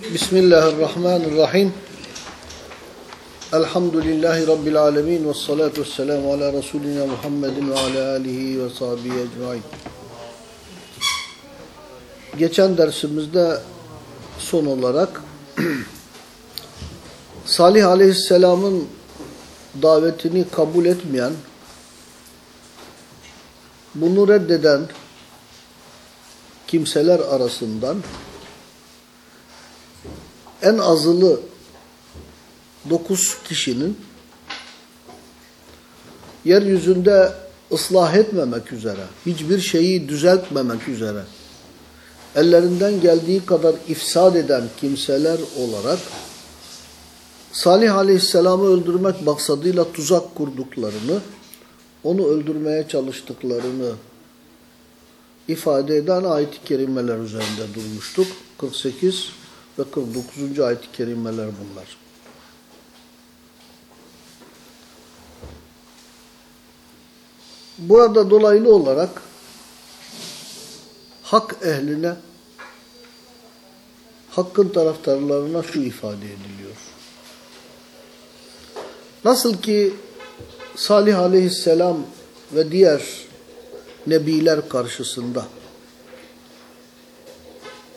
Bismillahirrahmanirrahim. Elhamdülillahi Rabbil alemin ve vesselamu ala Resulina Muhammedin ve ala alihi ve sahbihi ecmain. Geçen dersimizde son olarak Salih Aleyhisselam'ın davetini kabul etmeyen, bunu reddeden kimseler arasından en azılı dokuz kişinin yeryüzünde ıslah etmemek üzere, hiçbir şeyi düzeltmemek üzere, ellerinden geldiği kadar ifsad eden kimseler olarak Salih Aleyhisselam'ı öldürmek maksadıyla tuzak kurduklarını, onu öldürmeye çalıştıklarını ifade eden ayet-i kerimeler üzerinde durmuştuk. 48 ve 49. ayet-i kerimeler bunlar. Burada dolaylı olarak hak ehline, hakkın taraftarlarına şu ifade ediliyor. Nasıl ki Salih aleyhisselam ve diğer nebiler karşısında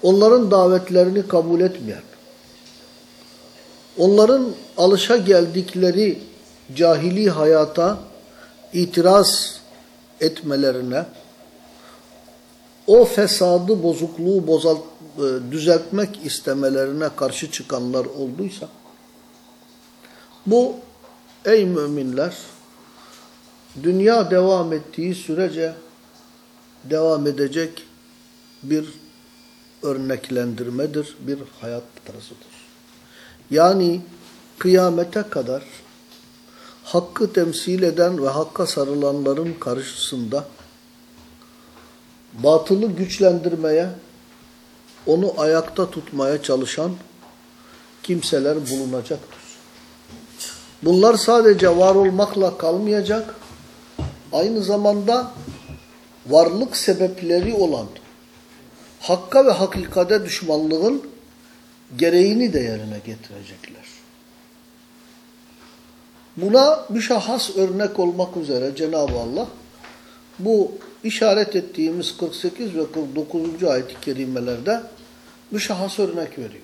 onların davetlerini kabul etmeyen, onların alışa geldikleri cahili hayata itiraz etmelerine, o fesadı, bozukluğu bozalt, düzeltmek istemelerine karşı çıkanlar olduysa, bu ey müminler, dünya devam ettiği sürece devam edecek bir örneklendirmedir, bir hayat tarzıdır. Yani kıyamete kadar hakkı temsil eden ve hakka sarılanların karşısında batılı güçlendirmeye, onu ayakta tutmaya çalışan kimseler bulunacaktır. Bunlar sadece var olmakla kalmayacak, aynı zamanda varlık sebepleri olan hakka ve hakikate düşmanlığın gereğini de yerine getirecekler. Buna müşahhas örnek olmak üzere Cenab-ı Allah bu işaret ettiğimiz 48 ve 49. ayet-i kerimelerde müşahhas örnek veriyor.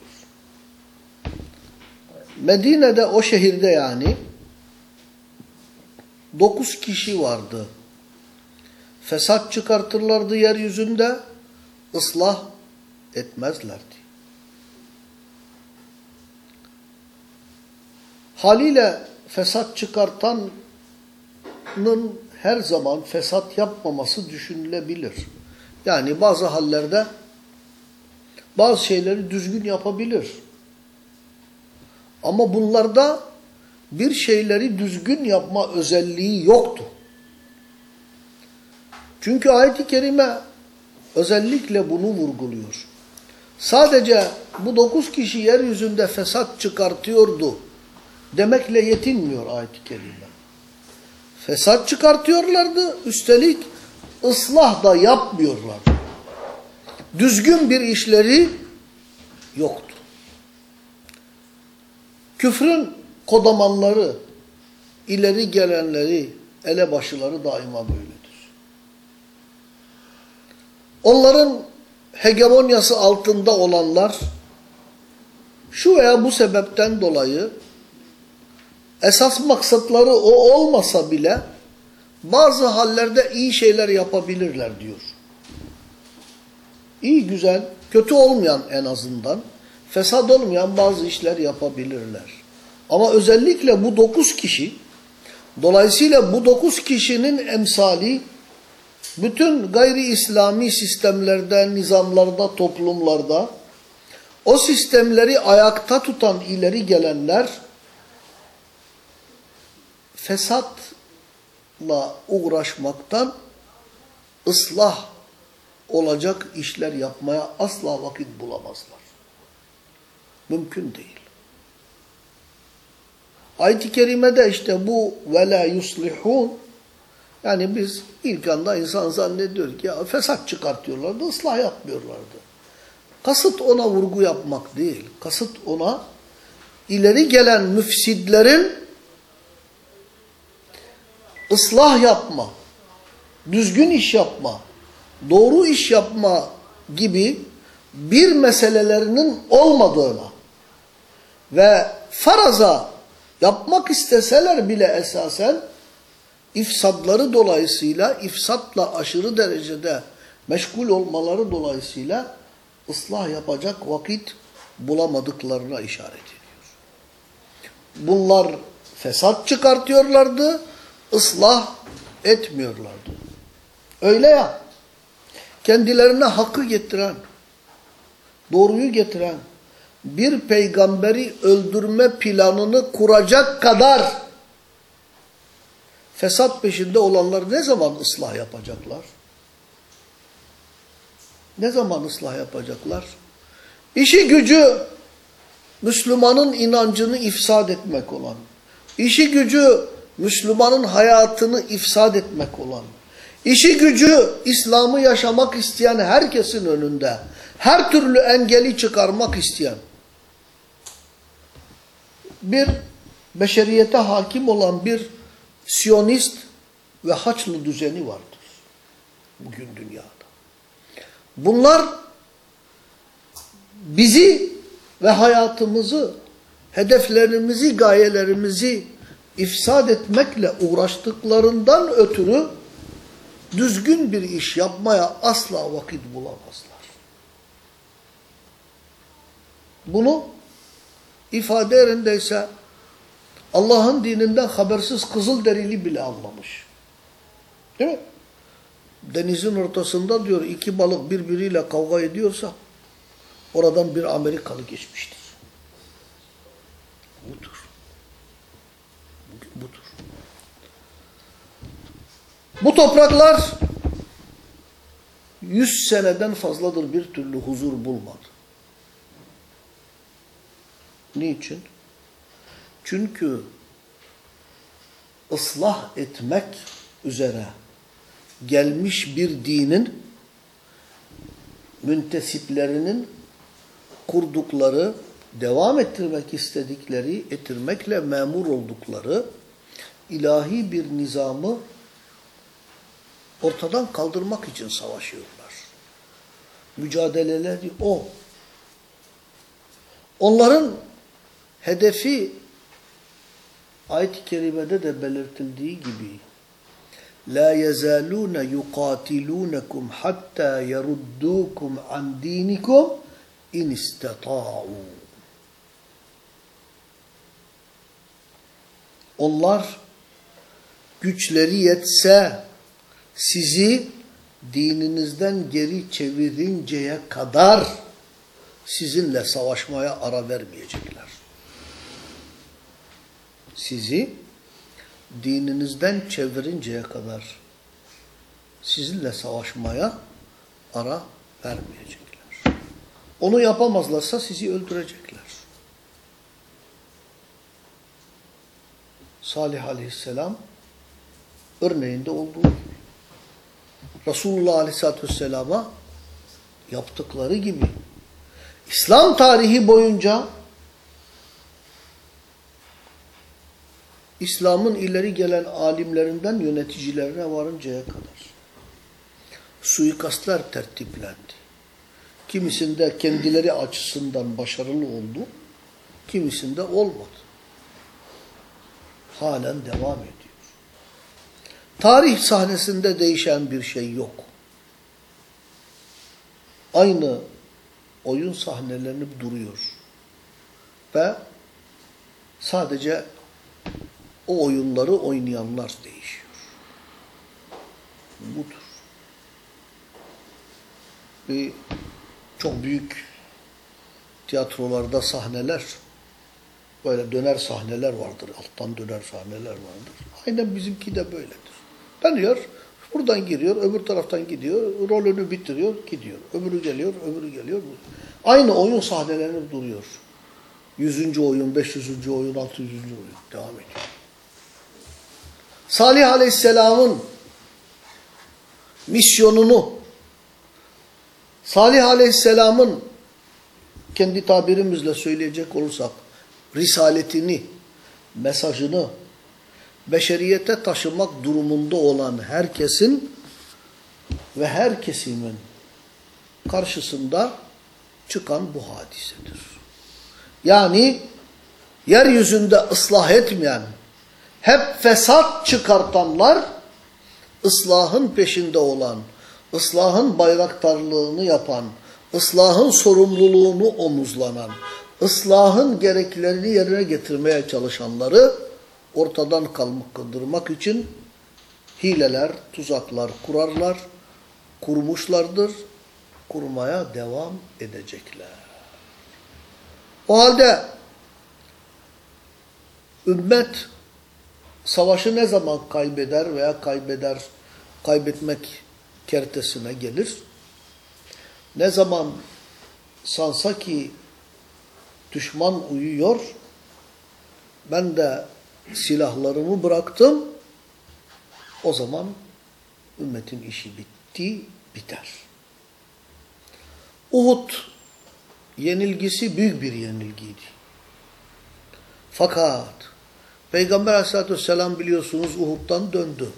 Medine'de o şehirde yani dokuz kişi vardı. Fesat çıkartırlardı yeryüzünde, ıslah etmezlerdi. Haliyle fesat çıkartanın her zaman fesat yapmaması düşünülebilir. Yani bazı hallerde bazı şeyleri düzgün yapabilir. Ama bunlarda bir şeyleri düzgün yapma özelliği yoktu. Çünkü ayet-i kerime özellikle bunu vurguluyor. Sadece bu dokuz kişi yeryüzünde fesat çıkartıyordu demekle yetinmiyor ayet-i kerime. Fesat çıkartıyorlardı, üstelik ıslah da yapmıyorlardı. Düzgün bir işleri yoktu. Küfrün kodamanları, ileri gelenleri, elebaşıları daima böyledir. Onların hegemonyası altında olanlar şu veya bu sebepten dolayı esas maksatları o olmasa bile bazı hallerde iyi şeyler yapabilirler diyor. İyi, güzel, kötü olmayan en azından, fesat olmayan bazı işler yapabilirler. Ama özellikle bu dokuz kişi, dolayısıyla bu dokuz kişinin emsali, bütün gayri İslami sistemlerde, nizamlarda, toplumlarda, o sistemleri ayakta tutan ileri gelenler, fesatla uğraşmaktan ıslah olacak işler yapmaya asla vakit bulamazlar. Mümkün değil. Ayet-i kerimede işte bu ve la yuslihun yani biz ilk anda insan zannediyor ki ya fesat çıkartıyorlardı, ıslah yapmıyorlardı. Kasıt ona vurgu yapmak değil. Kasıt ona ileri gelen müfsidlerin ıslah yapma, düzgün iş yapma, doğru iş yapma gibi bir meselelerinin olmadığına ve faraza yapmak isteseler bile esasen ifsadları dolayısıyla ifsatla aşırı derecede meşgul olmaları dolayısıyla ıslah yapacak vakit bulamadıklarına işaret ediyor. Bunlar fesat çıkartıyorlardı, ıslah etmiyorlardı. Öyle ya, kendilerine hakkı getiren, doğruyu getiren, bir peygamberi öldürme planını kuracak kadar fesat peşinde olanlar ne zaman ıslah yapacaklar? Ne zaman ıslah yapacaklar? İşi gücü Müslümanın inancını ifsad etmek olan, işi gücü Müslümanın hayatını ifsad etmek olan, işi gücü İslam'ı yaşamak isteyen herkesin önünde, her türlü engeli çıkarmak isteyen, bir beşeriyete hakim olan bir Siyonist ve Haçlı düzeni vardır. Bugün dünyada. Bunlar bizi ve hayatımızı, hedeflerimizi, gayelerimizi ifsad etmekle uğraştıklarından ötürü düzgün bir iş yapmaya asla vakit bulamazlar. Bunu ifade yerindeyse Allah'ın dininden habersiz Kızılderili bile anlamış. Değil mi? Denizin ortasında diyor iki balık birbiriyle kavga ediyorsa oradan bir Amerikalı geçmiştir. Budur. Budur. Bu topraklar yüz seneden fazladır bir türlü huzur bulmadı. Niçin? Çünkü ıslah etmek üzere gelmiş bir dinin müntesiplerinin kurdukları, devam ettirmek istedikleri, ettirmekle memur oldukları ilahi bir nizamı ortadan kaldırmak için savaşıyorlar. Mücadeleleri o. Onların hedefi ayet-i kerimede de belirtildiği gibi la yezalun yuqatilunukum hatta yeruddukum an dinikum in istata'u. Onlar güçleri yetse sizi dininizden geri çevirinceye kadar sizinle savaşmaya ara vermeyecekler. Sizi dininizden çevirinceye kadar sizinle savaşmaya ara vermeyecekler. Onu yapamazlarsa sizi öldürecekler. Salih aleyhisselam örneğinde olduğu gibi. Resulullah aleyhisselatü vesselama yaptıkları gibi İslam tarihi boyunca İslam'ın ileri gelen alimlerinden yöneticilerine varıncaya kadar suikastlar tertiplendi. Kimisinde kendileri açısından başarılı oldu, kimisinde olmadı. Halen devam ediyor. Tarih sahnesinde değişen bir şey yok. Aynı oyun sahnelenip duruyor. Ve sadece o oyunları oynayanlar değişiyor. Budur. Bir çok büyük tiyatrolarda sahneler, böyle döner sahneler vardır. Alttan döner sahneler vardır. Aynen bizimki de böyledir. Dönüyor, buradan giriyor, öbür taraftan gidiyor, rolünü bitiriyor, gidiyor. Öbürü geliyor, öbürü geliyor. Aynı oyun sahnelenip duruyor. Yüzüncü oyun, beş yüzüncü oyun, altı yüzüncü oyun devam ediyor. Salih Aleyhisselam'ın misyonunu, Salih Aleyhisselam'ın kendi tabirimizle söyleyecek olursak, risaletini, mesajını beşeriyete taşımak durumunda olan herkesin ve her kesimin karşısında çıkan bu hadisedir. Yani yeryüzünde ıslah etmeyen, hep fesat çıkartanlar, ıslahın peşinde olan, ıslahın bayraktarlığını yapan, ıslahın sorumluluğunu omuzlanan, ıslahın gereklerini yerine getirmeye çalışanları ortadan kaldırmak için hileler, tuzaklar kurarlar, kurmuşlardır, kurmaya devam edecekler. O halde ümmet savaşı ne zaman kaybeder veya kaybeder, kaybetmek kertesine gelir? Ne zaman sansa ki düşman uyuyor, ben de silahlarımı bıraktım, o zaman ümmetin işi bitti, biter. Uhud yenilgisi büyük bir yenilgiydi. Fakat Peygamber aleyhissalatü vesselam biliyorsunuz Uhud'dan döndü.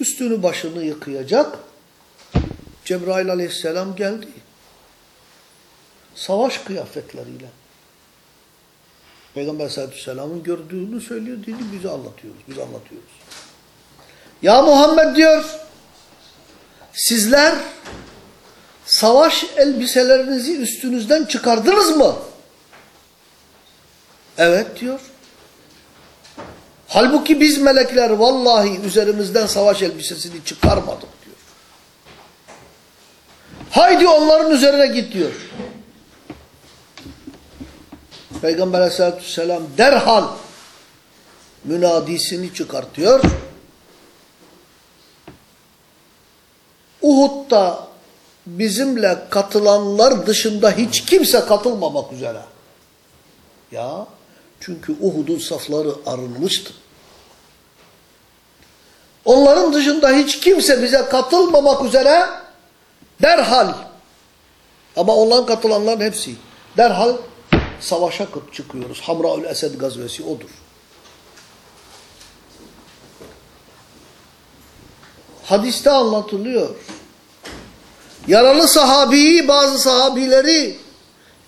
Üstünü başını yıkayacak. Cebrail aleyhisselam geldi. Savaş kıyafetleriyle. Peygamber aleyhissalatü vesselamın gördüğünü söylüyor, dedi bize anlatıyoruz, biz anlatıyoruz. Ya Muhammed diyor, sizler savaş elbiselerinizi üstünüzden çıkardınız mı? Evet diyor. Halbuki biz melekler vallahi üzerimizden savaş elbisesini çıkarmadık diyor. Haydi onların üzerine git diyor. Peygamber aleyhissalatü vesselam derhal münadisini çıkartıyor. Uhud'da bizimle katılanlar dışında hiç kimse katılmamak üzere. Ya çünkü Uhud'un safları arınmıştı. Onların dışında hiç kimse bize katılmamak üzere derhal ama onların katılanların hepsi derhal savaşa çıkıyoruz. Hamraül Esed gazvesi odur. Hadiste anlatılıyor. Yaralı sahabiyi, bazı sahabileri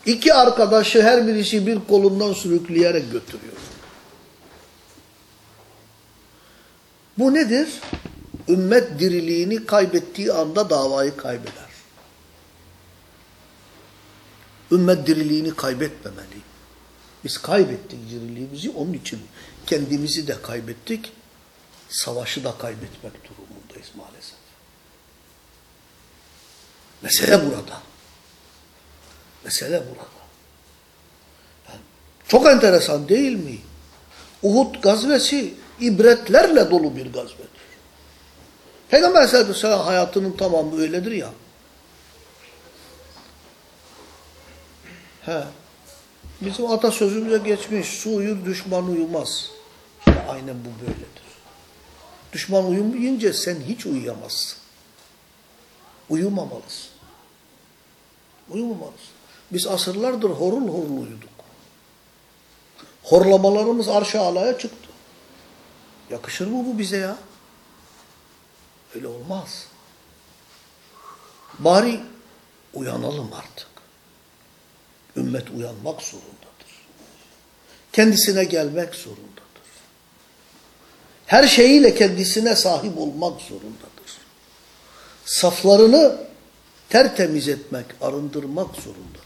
iki arkadaşı her birisi bir kolundan sürükleyerek götürüyor. Bu nedir? Ümmet diriliğini kaybettiği anda davayı kaybeder. Ümmet diriliğini kaybetmemeli. Biz kaybettik diriliğimizi, onun için kendimizi de kaybettik. Savaşı da kaybetmek durumundayız maalesef. Mesele burada. Mesele burada. Yani çok enteresan değil mi? Uhud gazvesi ibretlerle dolu bir gazvedir. Peygamber aleyhissalatü vesselam hayatının tamamı öyledir ya. He. Bizim atasözümüze geçmiş, su uyur, düşman uyumaz. İşte aynen bu böyledir. Düşman uyumayınca sen hiç uyuyamazsın. Uyumamalısın. Uyumamalısın. Biz asırlardır horul horul uyuduk. Horlamalarımız arş-ı alaya çıktı. Yakışır mı bu bize ya? Öyle olmaz. Bari uyanalım artık. Ümmet uyanmak zorundadır. Kendisine gelmek zorundadır. Her şeyiyle kendisine sahip olmak zorundadır. Saflarını tertemiz etmek, arındırmak zorundadır.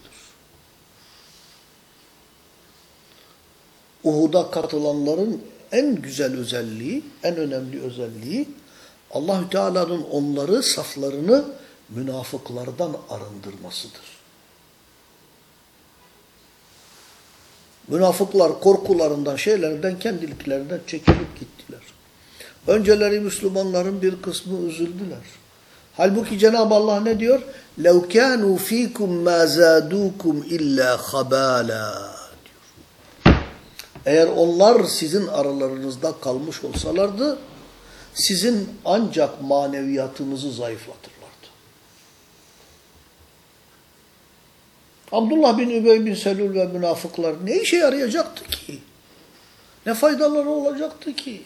Uhud'a katılanların en güzel özelliği, en önemli özelliği Allahü Teala'nın onları, saflarını münafıklardan arındırmasıdır. Münafıklar korkularından, şeylerden, kendiliklerinden çekilip gittiler. Önceleri Müslümanların bir kısmı üzüldüler. Halbuki Cenab-ı Allah ne diyor? لَوْ كَانُوا ف۪يكُمْ مَا زَادُوكُمْ اِلَّا خَبَالًا eğer onlar sizin aralarınızda kalmış olsalardı, sizin ancak maneviyatınızı zayıflatırlardı. Abdullah bin Übey bin Selül ve münafıklar ne işe yarayacaktı ki? Ne faydaları olacaktı ki?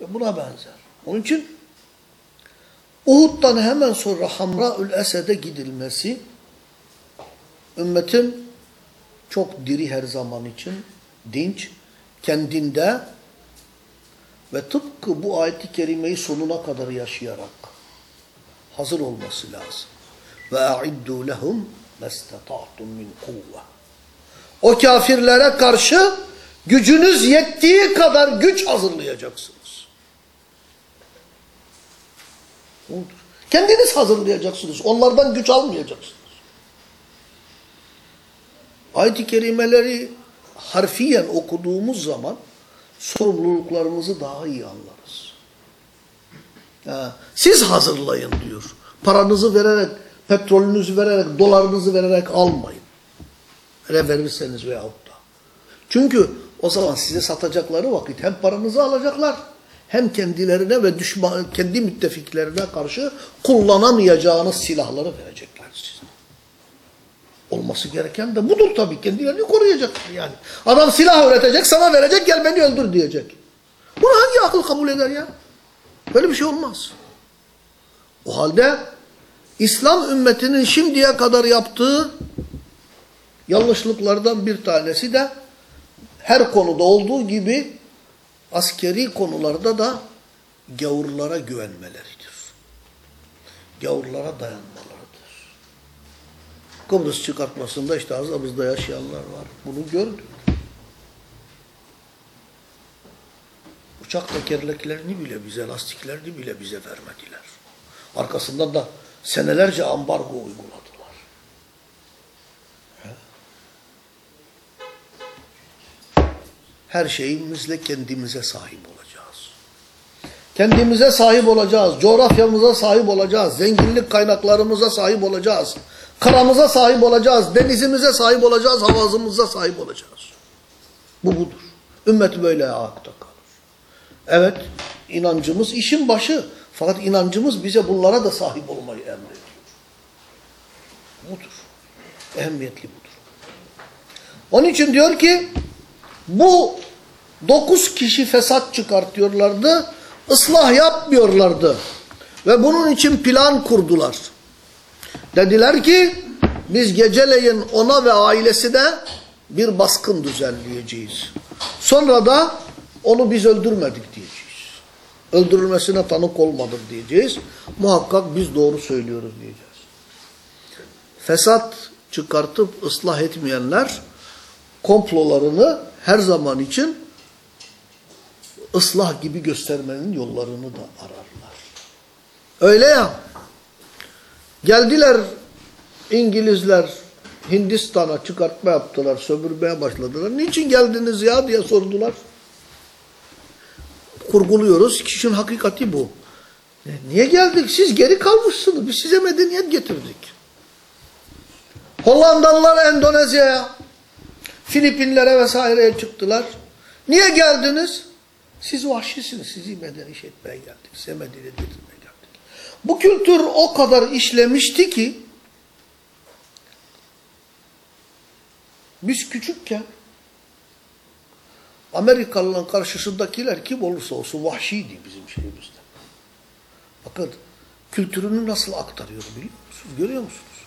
Ve buna benzer. Onun için Uhud'dan hemen sonra Hamraül Esed'e gidilmesi ümmetin çok diri her zaman için dinç, kendinde ve tıpkı bu ayet-i kerimeyi sonuna kadar yaşayarak hazır olması lazım. Ve a'iddu lehum mestata'tum min kuvve. O kafirlere karşı gücünüz yettiği kadar güç hazırlayacaksınız. Kendiniz hazırlayacaksınız. Onlardan güç almayacaksınız. Ayet-i kerimeleri harfiyen okuduğumuz zaman sorumluluklarımızı daha iyi anlarız. Siz hazırlayın diyor. Paranızı vererek, petrolünüzü vererek, dolarınızı vererek almayın. Hele verirseniz veyahut da. Çünkü o zaman size satacakları vakit hem paranızı alacaklar hem kendilerine ve düşman, kendi müttefiklerine karşı kullanamayacağınız silahları verecekler. Olması gereken de budur tabii. Kendilerini koruyacaklar yani. Adam silah üretecek, sana verecek, gel beni öldür diyecek. Bunu hangi akıl kabul eder ya? Böyle bir şey olmaz. O halde İslam ümmetinin şimdiye kadar yaptığı yanlışlıklardan bir tanesi de her konuda olduğu gibi askeri konularda da gavurlara güvenmeleridir. Gavurlara dayanmalarıdır. Kıbrıs çıkartmasında işte aramızda yaşayanlar var. Bunu gördük. Uçak tekerleklerini bile bize, lastiklerini bile bize vermediler. Arkasından da senelerce ambargo uyguladılar. Her şeyimizle kendimize sahip olacağız. Kendimize sahip olacağız. Coğrafyamıza sahip olacağız. Zenginlik kaynaklarımıza sahip olacağız. Karamıza sahip olacağız. Denizimize sahip olacağız. Havazımıza sahip olacağız. Bu budur. Ümmet böyle ayakta kalır. Evet, inancımız işin başı. Fakat inancımız bize bunlara da sahip olmayı emrediyor. Budur. Ehemmiyetli budur. Onun için diyor ki bu dokuz kişi fesat çıkartıyorlardı, ıslah yapmıyorlardı. Ve bunun için plan kurdular. Dediler ki biz geceleyin ona ve ailesine bir baskın düzenleyeceğiz. Sonra da onu biz öldürmedik diyeceğiz. Öldürülmesine tanık olmadık diyeceğiz. Muhakkak biz doğru söylüyoruz diyeceğiz. Fesat çıkartıp ıslah etmeyenler komplolarını her zaman için ıslah gibi göstermenin yollarını da ararlar. Öyle ya, geldiler İngilizler Hindistan'a çıkartma yaptılar, sömürmeye başladılar. Niçin geldiniz ya diye sordular. Kurguluyoruz, kişinin hakikati bu. Niye geldik? Siz geri kalmışsınız. Biz size medeniyet getirdik. Hollandalılar Endonezya'ya, Filipinlere vesaireye çıktılar. Niye geldiniz? Siz vahşisiniz. Sizi medeni şey etmeye geldik. Size medeniyet getirmeye geldik. Bu kültür o kadar işlemişti ki biz küçükken Amerikalıların karşısındakiler kim olursa olsun vahşiydi bizim şeyimizde. Bakın kültürünü nasıl aktarıyor biliyor musunuz? Görüyor musunuz?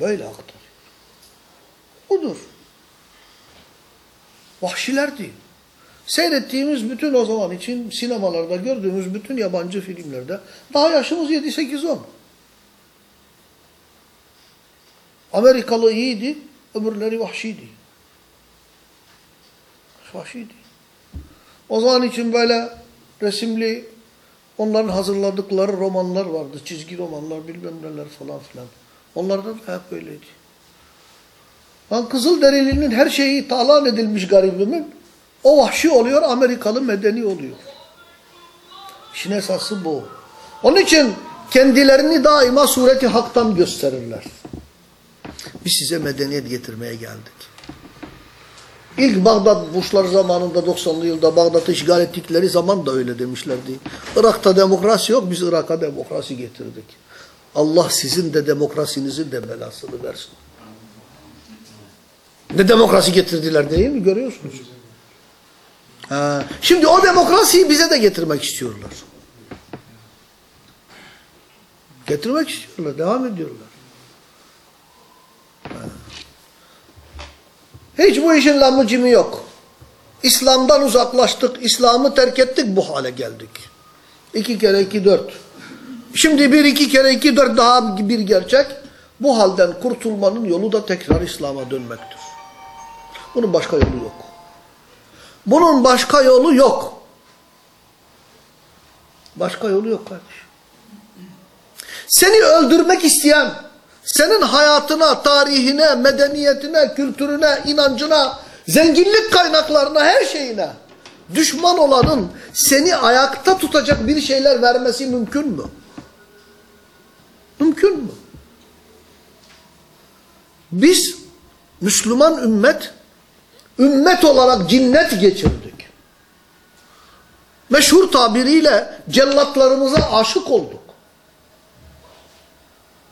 Böyle aktarıyor. Budur. Vahşilerdi. Seyrettiğimiz bütün o zaman için sinemalarda gördüğümüz bütün yabancı filmlerde daha yaşımız 7-8-10. Amerikalı iyiydi, öbürleri vahşiydi. Vahşiydi. O zaman için böyle resimli onların hazırladıkları romanlar vardı. Çizgi romanlar bilmem neler falan filan. Onlarda da hep böyleydi. Lan Kızılderili'nin her şeyi talan edilmiş garibimin o vahşi oluyor, Amerikalı medeni oluyor. İşin esası bu. Onun için kendilerini daima sureti haktan gösterirler. Biz size medeniyet getirmeye geldik. İlk Bağdat Bushlar zamanında 90'lı yılda Bağdat'ı işgal ettikleri zaman da öyle demişlerdi. Irak'ta demokrasi yok, biz Irak'a demokrasi getirdik. Allah sizin de demokrasinizin de belasını versin. Ne demokrasi getirdiler değil mi? Görüyorsunuz. Şimdi o demokrasiyi bize de getirmek istiyorlar. Getirmek istiyorlar. Devam ediyorlar. Hiç bu işin lamıcımı yok. İslam'dan uzaklaştık. İslam'ı terk ettik bu hale geldik. İki kere iki dört. Şimdi bir iki kere iki dört daha bir gerçek. Bu halden kurtulmanın yolu da tekrar İslam'a dönmektir. Bunun başka yolu yok. Bunun başka yolu yok. Başka yolu yok kardeşim. Seni öldürmek isteyen, senin hayatına, tarihine, medeniyetine, kültürüne, inancına, zenginlik kaynaklarına, her şeyine düşman olanın seni ayakta tutacak bir şeyler vermesi mümkün mü? Mümkün mü? Biz Müslüman ümmet ümmet olarak cinnet geçirdik. Meşhur tabiriyle cellatlarımıza aşık olduk.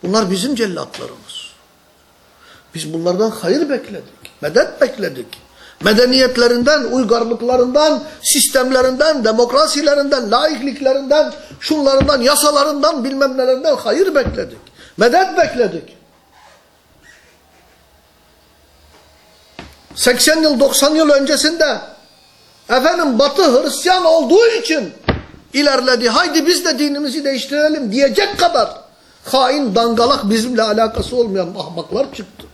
Bunlar bizim cellatlarımız. Biz bunlardan hayır bekledik, medet bekledik. Medeniyetlerinden, uygarlıklarından, sistemlerinden, demokrasilerinden, laikliklerinden, şunlarından, yasalarından, bilmem nelerinden hayır bekledik. Medet bekledik. 80 yıl, 90 yıl öncesinde efendim Batı Hristiyan olduğu için ilerledi. Haydi biz de dinimizi değiştirelim diyecek kadar hain, dangalak, bizimle alakası olmayan ahmaklar çıktı.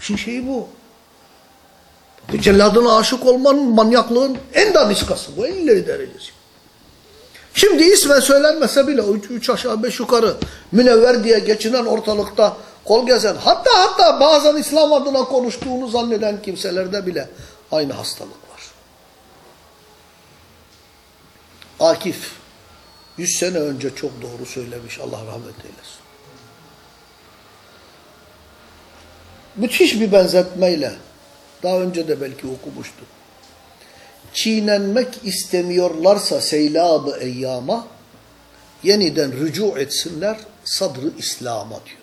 Şimdi şeyi bu. Celladına aşık olmanın manyaklığın en daniskası bu. En ileri derecesi. Şimdi ismen söylenmese bile üç, üç aşağı beş yukarı münevver diye geçinen ortalıkta kol gezen hatta hatta bazen İslam adına konuştuğunu zanneden kimselerde bile aynı hastalık var. Akif 100 sene önce çok doğru söylemiş Allah rahmet eylesin. Müthiş bir benzetmeyle daha önce de belki okumuştuk. Çiğnenmek istemiyorlarsa seylab-ı eyyama yeniden rücu etsinler sadrı İslam'a diyor.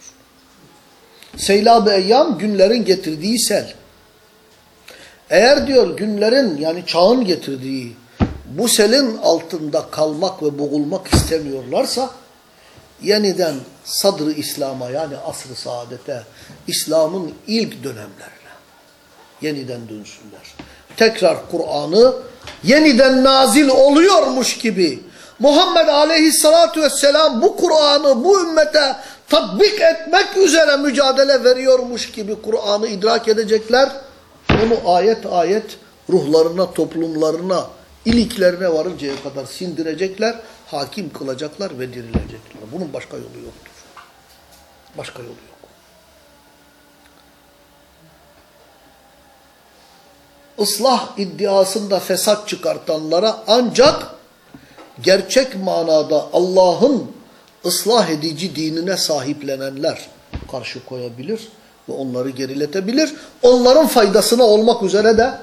Seylab-ı eyyam günlerin getirdiği sel. Eğer diyor günlerin yani çağın getirdiği bu selin altında kalmak ve boğulmak istemiyorlarsa yeniden sadrı İslam'a yani asr-ı saadete, İslam'ın ilk dönemlerine yeniden dönsünler. Tekrar Kur'an'ı yeniden nazil oluyormuş gibi Muhammed Aleyhisselatü Vesselam bu Kur'an'ı bu ümmete tatbik etmek üzere mücadele veriyormuş gibi Kur'an'ı idrak edecekler. Onu ayet ayet ruhlarına, toplumlarına, iliklerine varıncaya kadar sindirecekler, hakim kılacaklar ve dirilecekler. Bunun başka yolu yoktur. Başka yolu yok. Islah iddiasında fesat çıkartanlara ancak gerçek manada Allah'ın ıslah edici dinine sahiplenenler karşı koyabilir ve onları geriletebilir. Onların faydasına olmak üzere de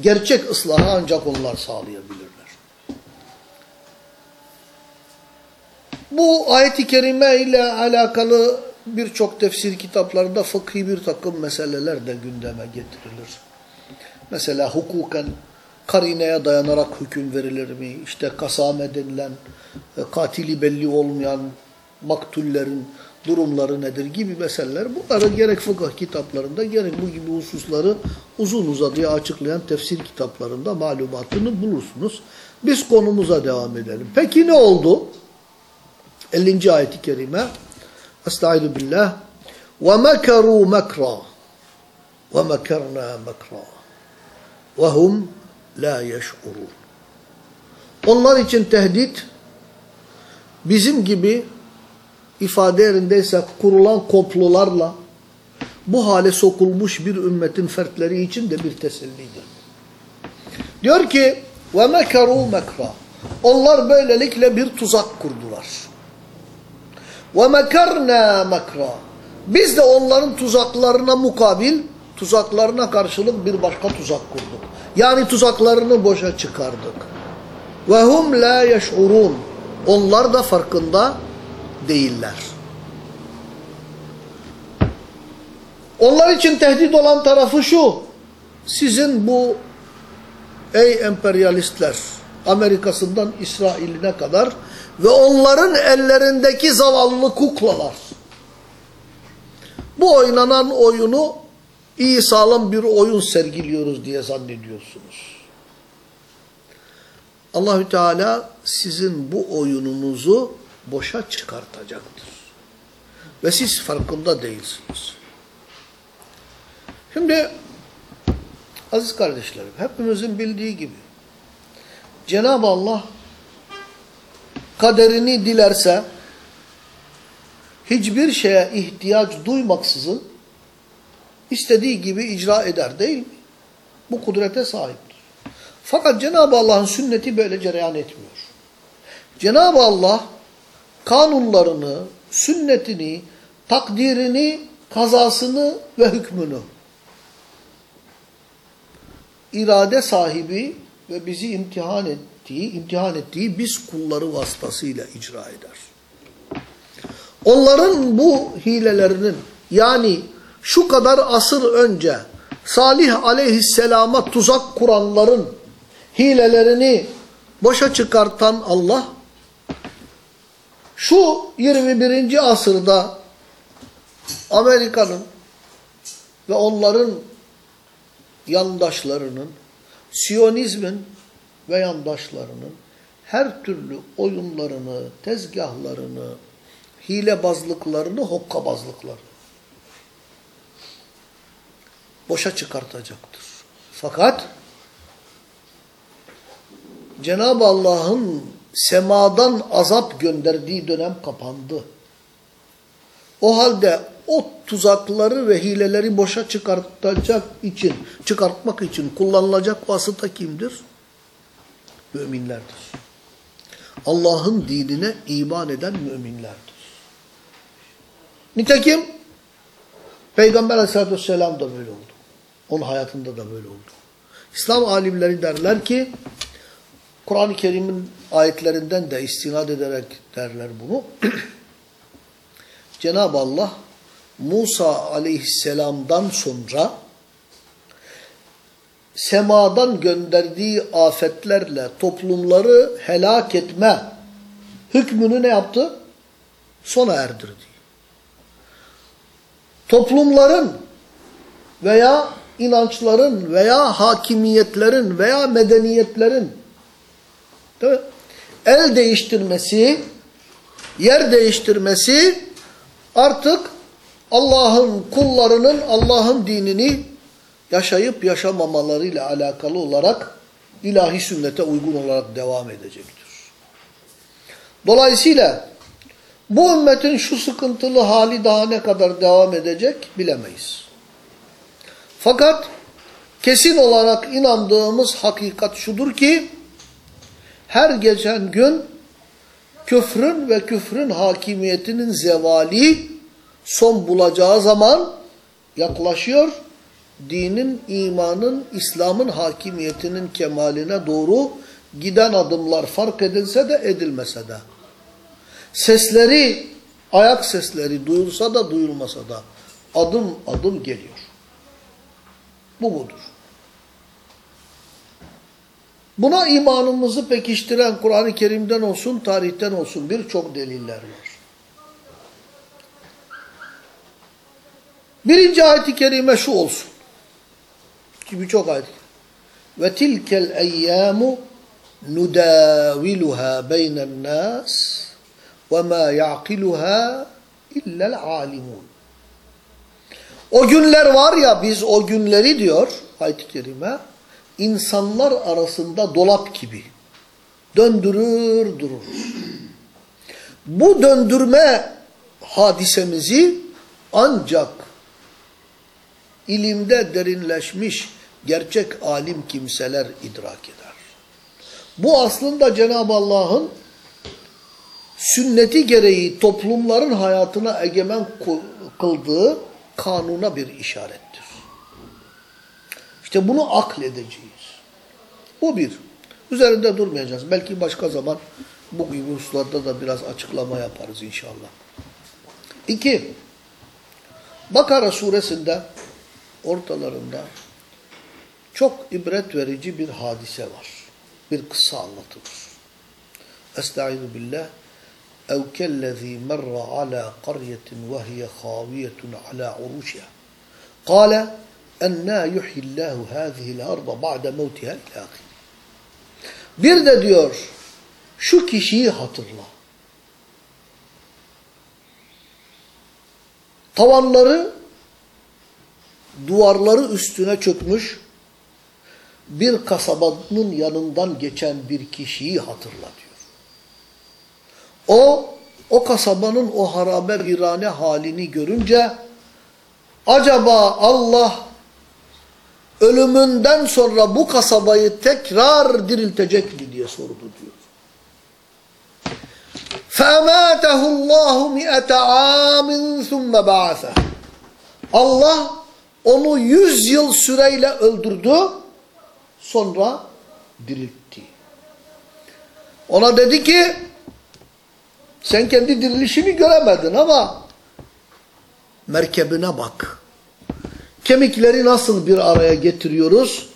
gerçek ıslahı ancak onlar sağlayabilirler. Bu ayet-i kerime ile alakalı birçok tefsir kitaplarında fıkhi bir takım meseleler de gündeme getirilir. Mesela hukuken karineye dayanarak hüküm verilir mi? İşte kasame denilen e, katili belli olmayan maktullerin durumları nedir gibi meseleler. Bunları gerek fıkıh kitaplarında gerek bu gibi hususları uzun uzadıya açıklayan tefsir kitaplarında malumatını bulursunuz. Biz konumuza devam edelim. Peki ne oldu? 50. ayet-i kerime Estaizu billah وَمَكَرُوا مَكْرًا وَمَكَرْنَا مَكْرًا وَهُمْ لَا يَشْعُرُونَ Onlar için tehdit bizim gibi ifade yerindeyse kurulan komplolarla bu hale sokulmuş bir ümmetin fertleri için de bir tesellidir. Diyor ki ve mekaru mekra. Onlar böylelikle bir tuzak kurdular. Ve mekarna mekra. Biz de onların tuzaklarına mukabil, tuzaklarına karşılık bir başka tuzak kurduk. Yani tuzaklarını boşa çıkardık. Ve hum la yeş'urun. Onlar da farkında değiller. Onlar için tehdit olan tarafı şu. Sizin bu ey emperyalistler Amerika'sından İsrail'ine kadar ve onların ellerindeki zavallı kuklalar. Bu oynanan oyunu iyi sağlam bir oyun sergiliyoruz diye zannediyorsunuz. Allahü Teala sizin bu oyununuzu boşa çıkartacaktır. Ve siz farkında değilsiniz. Şimdi aziz kardeşlerim hepimizin bildiği gibi Cenab-ı Allah kaderini dilerse hiçbir şeye ihtiyaç duymaksızın istediği gibi icra eder değil mi? Bu kudrete sahiptir. Fakat Cenab-ı Allah'ın sünneti böyle cereyan etmiyor. Cenab-ı Allah kanunlarını, sünnetini, takdirini, kazasını ve hükmünü irade sahibi ve bizi imtihan ettiği, imtihan ettiği biz kulları vasıtasıyla icra eder. Onların bu hilelerinin yani şu kadar asır önce Salih aleyhisselama tuzak kuranların hilelerini boşa çıkartan Allah şu 21. asırda Amerika'nın ve onların yandaşlarının, Siyonizmin ve yandaşlarının her türlü oyunlarını, tezgahlarını, hilebazlıklarını, hokkabazlıklarını boşa çıkartacaktır. Fakat Cenab-ı Allah'ın semadan azap gönderdiği dönem kapandı. O halde o tuzakları ve hileleri boşa çıkartacak için, çıkartmak için kullanılacak vasıta kimdir? Müminlerdir. Allah'ın dinine iman eden müminlerdir. Nitekim Peygamber aleyhissalatü vesselam da böyle oldu. Onun hayatında da böyle oldu. İslam alimleri derler ki Kur'an-ı Kerim'in ayetlerinden de istinad ederek derler bunu. Cenab-ı Allah Musa aleyhisselamdan sonra semadan gönderdiği afetlerle toplumları helak etme hükmünü ne yaptı? Sona erdirdi. Toplumların veya inançların veya hakimiyetlerin veya medeniyetlerin değil mi? El değiştirmesi, yer değiştirmesi artık Allah'ın kullarının Allah'ın dinini yaşayıp yaşamamalarıyla alakalı olarak ilahi sünnete uygun olarak devam edecektir. Dolayısıyla bu ümmetin şu sıkıntılı hali daha ne kadar devam edecek bilemeyiz. Fakat kesin olarak inandığımız hakikat şudur ki her geçen gün küfrün ve küfrün hakimiyetinin zevali son bulacağı zaman yaklaşıyor. Dinin, imanın, İslam'ın hakimiyetinin kemaline doğru giden adımlar fark edilse de edilmese de. Sesleri, ayak sesleri duyulsa da duyulmasa da adım adım geliyor. Bu budur. Buna imanımızı pekiştiren Kur'an-ı Kerim'den olsun, tarihten olsun birçok deliller var. Birinci ayet-i kerime şu olsun. Ki birçok ayet. Ve tilkel eyyamu nudaviluha beynen nas ve ma ya'kiluha illel alimun. O günler var ya biz o günleri diyor ayet-i kerime insanlar arasında dolap gibi döndürür durur. Bu döndürme hadisemizi ancak ilimde derinleşmiş gerçek alim kimseler idrak eder. Bu aslında Cenab-ı Allah'ın sünneti gereği toplumların hayatına egemen kıldığı kanuna bir işarettir. İşte bunu akledeceğiz. Bu bir. Üzerinde durmayacağız. Belki başka zaman Bu gibi hususlarda da biraz açıklama yaparız inşallah. İki, Bakara suresinde ortalarında çok ibret verici bir hadise var. Bir kıssa anlatılır. Estaizu billah. اَوْ كَالَّذ۪ي مَرَّ عَلَى قَرْيَةٍ وَهِيَ خَاوِيَةٌ عَلَى عُرُوشِهَا قَالَ enna yuhillahu hazihil arda ba'de mevtiha ilâkî. Bir de diyor şu kişiyi hatırla. Tavanları duvarları üstüne çökmüş bir kasabanın yanından geçen bir kişiyi hatırla diyor. O, o kasabanın o harabe virane halini görünce acaba Allah ölümünden sonra bu kasabayı tekrar diriltecek mi diye sordu diyor. فَاَمَاتَهُ اللّٰهُ مِئَةَ عَامٍ ثُمَّ بَعَثَهُ Allah onu yüz yıl süreyle öldürdü, sonra diriltti. Ona dedi ki, sen kendi dirilişini göremedin ama merkebine bak. Kemikleri nasıl bir araya getiriyoruz?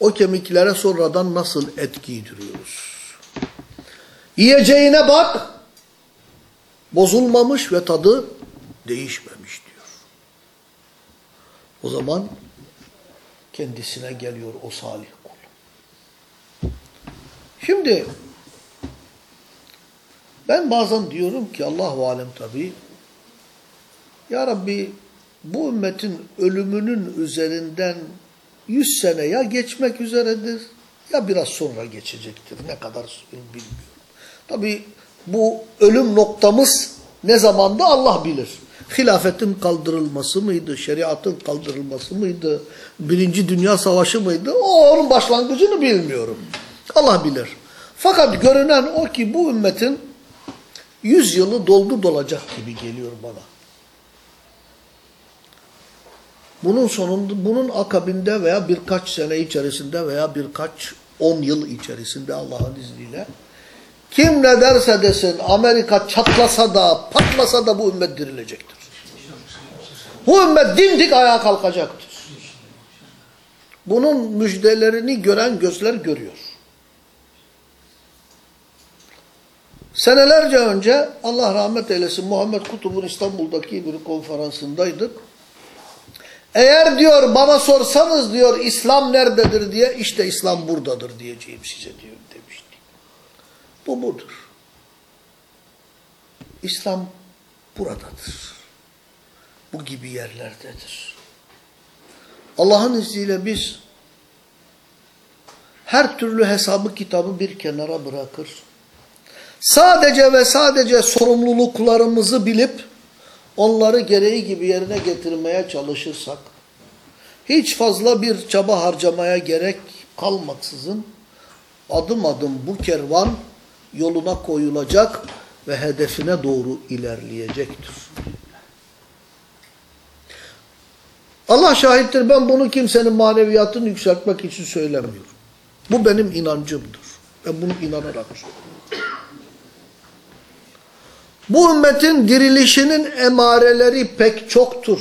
O kemiklere sonradan nasıl et giydiriyoruz? Yiyeceğine bak. Bozulmamış ve tadı değişmemiş diyor. O zaman kendisine geliyor o salih kul. Şimdi ben bazen diyorum ki Allahu alem tabi Ya Rabbi bu ümmetin ölümünün üzerinden yüz sene ya geçmek üzeredir ya biraz sonra geçecektir. Ne kadar bilmiyorum. Tabi bu ölüm noktamız ne zamanda Allah bilir. Hilafetin kaldırılması mıydı, şeriatın kaldırılması mıydı, birinci dünya savaşı mıydı, o onun başlangıcını bilmiyorum. Allah bilir. Fakat görünen o ki bu ümmetin yüz yılı doldu dolacak gibi geliyor bana. Bunun sonunda, bunun akabinde veya birkaç sene içerisinde veya birkaç on yıl içerisinde Allah'ın izniyle kim ne derse desin Amerika çatlasa da patlasa da bu ümmet dirilecektir. Bu ümmet dimdik ayağa kalkacaktır. Bunun müjdelerini gören gözler görüyor. Senelerce önce Allah rahmet eylesin Muhammed Kutub'un İstanbul'daki bir konferansındaydık. Eğer diyor bana sorsanız diyor İslam nerededir diye işte İslam buradadır diyeceğim size diyor demişti. Bu budur. İslam buradadır. Bu gibi yerlerdedir. Allah'ın izniyle biz her türlü hesabı kitabı bir kenara bırakır. Sadece ve sadece sorumluluklarımızı bilip onları gereği gibi yerine getirmeye çalışırsak, hiç fazla bir çaba harcamaya gerek kalmaksızın adım adım bu kervan yoluna koyulacak ve hedefine doğru ilerleyecektir. Allah şahittir ben bunu kimsenin maneviyatını yükseltmek için söylemiyorum. Bu benim inancımdır. Ben bunu inanarak söylüyorum. Bu ümmetin dirilişinin emareleri pek çoktur.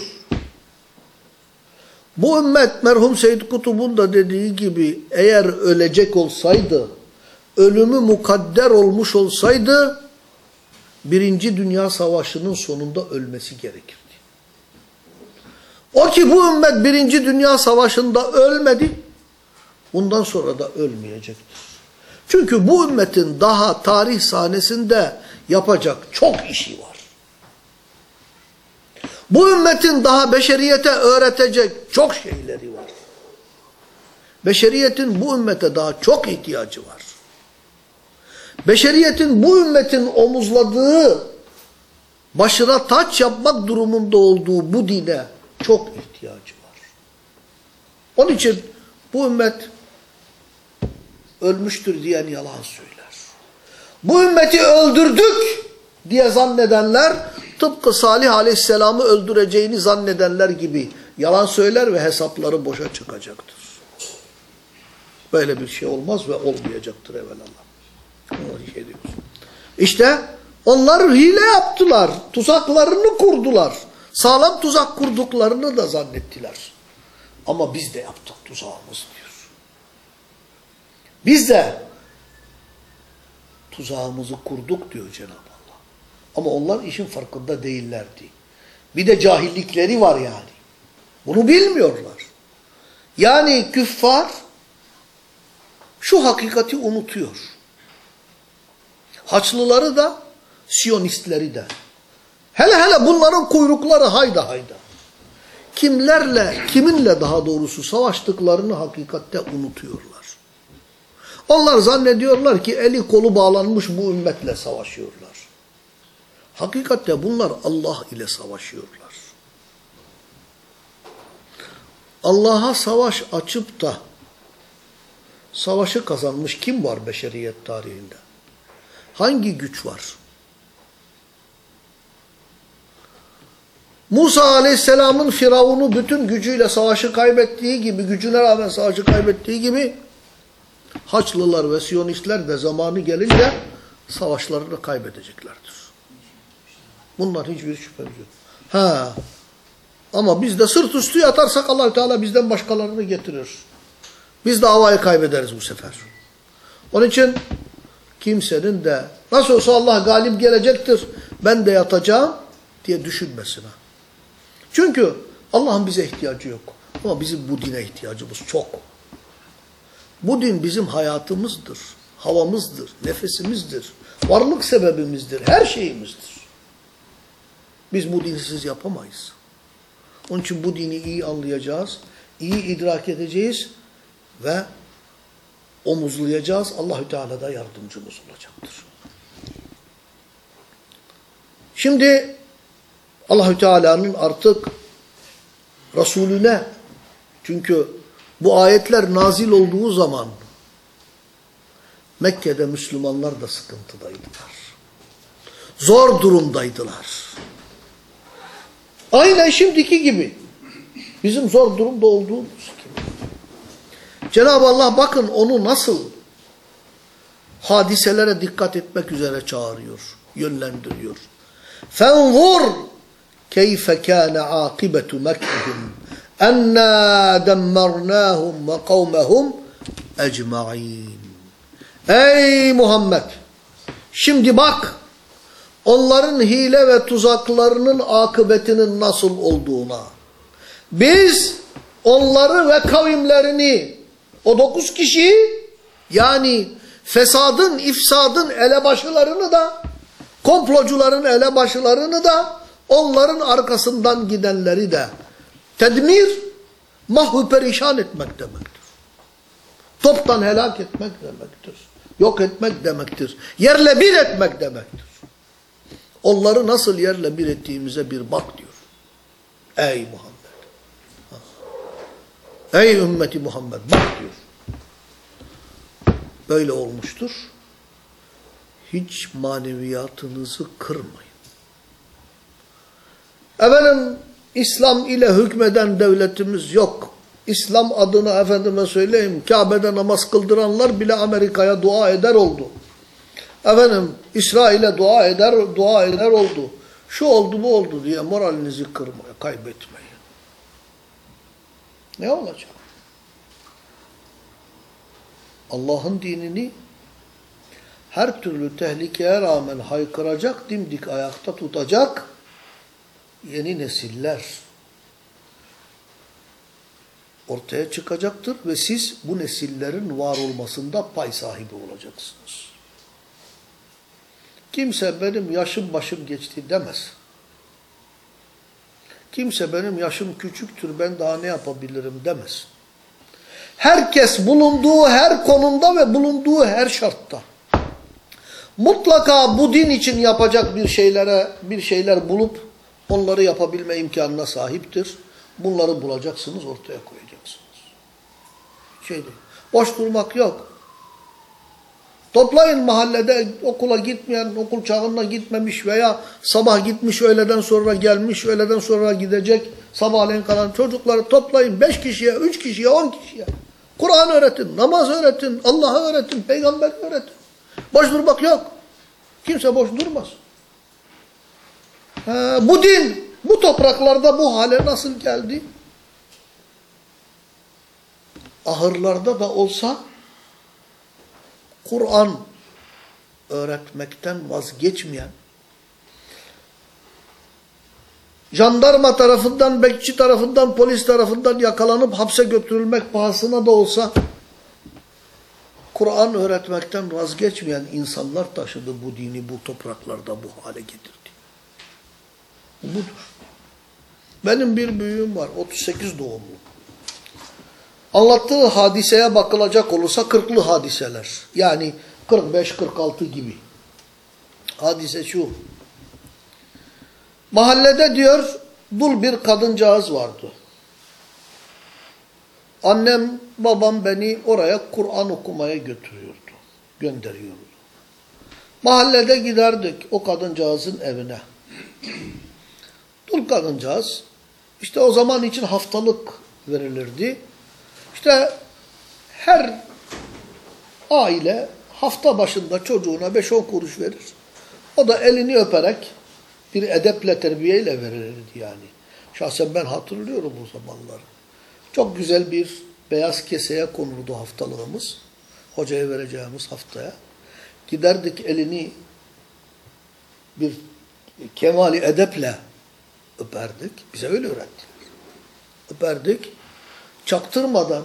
Bu ümmet merhum Seyyid Kutub'un da dediği gibi eğer ölecek olsaydı, ölümü mukadder olmuş olsaydı, Birinci Dünya Savaşı'nın sonunda ölmesi gerekirdi. O ki bu ümmet Birinci Dünya Savaşı'nda ölmedi, bundan sonra da ölmeyecektir. Çünkü bu ümmetin daha tarih sahnesinde yapacak çok işi var. Bu ümmetin daha beşeriyete öğretecek çok şeyleri var. Beşeriyetin bu ümmete daha çok ihtiyacı var. Beşeriyetin bu ümmetin omuzladığı, başına taç yapmak durumunda olduğu bu dine çok ihtiyacı var. Onun için bu ümmet ölmüştür diyen yalan söyler. Bu ümmeti öldürdük diye zannedenler tıpkı Salih Aleyhisselam'ı öldüreceğini zannedenler gibi yalan söyler ve hesapları boşa çıkacaktır. Böyle bir şey olmaz ve olmayacaktır evvelallah. Şey. İşte onlar hile yaptılar. Tuzaklarını kurdular. Sağlam tuzak kurduklarını da zannettiler. Ama biz de yaptık tuzağımız diyor. Biz de tuzağımızı kurduk diyor Cenab-ı Allah. Ama onlar işin farkında değillerdi. Bir de cahillikleri var yani. Bunu bilmiyorlar. Yani küffar şu hakikati unutuyor. Haçlıları da, Siyonistleri de. Hele hele bunların kuyrukları hayda hayda. Kimlerle, kiminle daha doğrusu savaştıklarını hakikatte unutuyorlar. Onlar zannediyorlar ki eli kolu bağlanmış bu ümmetle savaşıyorlar. Hakikatte bunlar Allah ile savaşıyorlar. Allah'a savaş açıp da savaşı kazanmış kim var beşeriyet tarihinde? Hangi güç var? Musa aleyhisselamın Firavun'u bütün gücüyle savaşı kaybettiği gibi, gücüne rağmen savaşı kaybettiği gibi Haçlılar ve Siyonistler de zamanı gelince savaşlarını kaybedeceklerdir. Bunlar hiçbir şüphemiz yok. Ha. Ama biz de sırt üstü yatarsak allah Teala bizden başkalarını getirir. Biz de havayı kaybederiz bu sefer. Onun için kimsenin de nasıl olsa Allah galip gelecektir, ben de yatacağım diye düşünmesin. Ha. Çünkü Allah'ın bize ihtiyacı yok. Ama bizim bu dine ihtiyacımız çok. Bu din bizim hayatımızdır, havamızdır, nefesimizdir, varlık sebebimizdir, her şeyimizdir. Biz bu dinsiz yapamayız. Onun için bu dini iyi anlayacağız, iyi idrak edeceğiz ve omuzlayacağız. Allahü Teala da yardımcımız olacaktır. Şimdi Allahü Teala'nın artık Resulüne çünkü bu ayetler nazil olduğu zaman Mekke'de Müslümanlar da sıkıntıdaydılar. Zor durumdaydılar. Aynen şimdiki gibi. Bizim zor durumda olduğumuz gibi. Cenab-ı Allah bakın onu nasıl hadiselere dikkat etmek üzere çağırıyor, yönlendiriyor. فَانْظُرْ كَيْفَ كَانَ عَاقِبَةُ مَكْرِهِمْ enna demmernâhum ve kavmehum ecma'in. Ey Muhammed! Şimdi bak onların hile ve tuzaklarının akıbetinin nasıl olduğuna. Biz onları ve kavimlerini o dokuz kişi yani fesadın, ifsadın elebaşılarını da komplocuların elebaşılarını da onların arkasından gidenleri de tedmir mahvu perişan etmek demektir. Toptan helak etmek demektir. Yok etmek demektir. Yerle bir etmek demektir. Onları nasıl yerle bir ettiğimize bir bak diyor. Ey Muhammed. Ey ümmeti Muhammed bak diyor. Böyle olmuştur. Hiç maneviyatınızı kırmayın. Efendim İslam ile hükmeden devletimiz yok. İslam adına efendime söyleyeyim Kabe'de namaz kıldıranlar bile Amerika'ya dua eder oldu. Efendim İsrail'e dua eder dua eder oldu. Şu oldu bu oldu diye moralinizi kırmaya, kaybetmeyin. Ne olacak? Allah'ın dinini her türlü tehlikeye rağmen haykıracak, dimdik ayakta tutacak yeni nesiller ortaya çıkacaktır ve siz bu nesillerin var olmasında pay sahibi olacaksınız. Kimse benim yaşım başım geçti demez. Kimse benim yaşım küçüktür ben daha ne yapabilirim demez. Herkes bulunduğu her konumda ve bulunduğu her şartta mutlaka bu din için yapacak bir şeylere bir şeyler bulup onları yapabilme imkanına sahiptir. Bunları bulacaksınız, ortaya koyacaksınız. Şey değil. Boş durmak yok. Toplayın mahallede okula gitmeyen, okul çağına gitmemiş veya sabah gitmiş, öğleden sonra gelmiş, öğleden sonra gidecek, sabahleyin kalan çocukları toplayın. Beş kişiye, üç kişiye, on kişiye. Kur'an öğretin, namaz öğretin, Allah'ı öğretin, peygamber öğretin. Boş durmak yok. Kimse boş durmaz. Bu din bu topraklarda bu hale nasıl geldi? Ahırlarda da olsa Kur'an öğretmekten vazgeçmeyen, jandarma tarafından, bekçi tarafından, polis tarafından yakalanıp hapse götürülmek pahasına da olsa Kur'an öğretmekten vazgeçmeyen insanlar taşıdı bu dini bu topraklarda bu hale getirdi. Budur. Benim bir büyüğüm var, 38 doğumlu. Anlattığı hadiseye bakılacak olursa 40'lı hadiseler. Yani 45-46 gibi. Hadise şu. Mahallede diyor dul bir kadıncağız vardı. Annem, babam beni oraya Kur'an okumaya götürüyordu. Gönderiyordu. Mahallede giderdik o kadıncağızın evine. Dul kadıncağız işte o zaman için haftalık verilirdi. İşte her aile hafta başında çocuğuna 5-10 kuruş verir. O da elini öperek bir edeple terbiyeyle verilirdi yani. Şahsen ben hatırlıyorum o zamanları. Çok güzel bir beyaz keseye konurdu haftalığımız. Hocaya vereceğimiz haftaya. Giderdik elini bir kemali edeple öperdik. Bize öyle öğrettiler. Öperdik. Çaktırmadan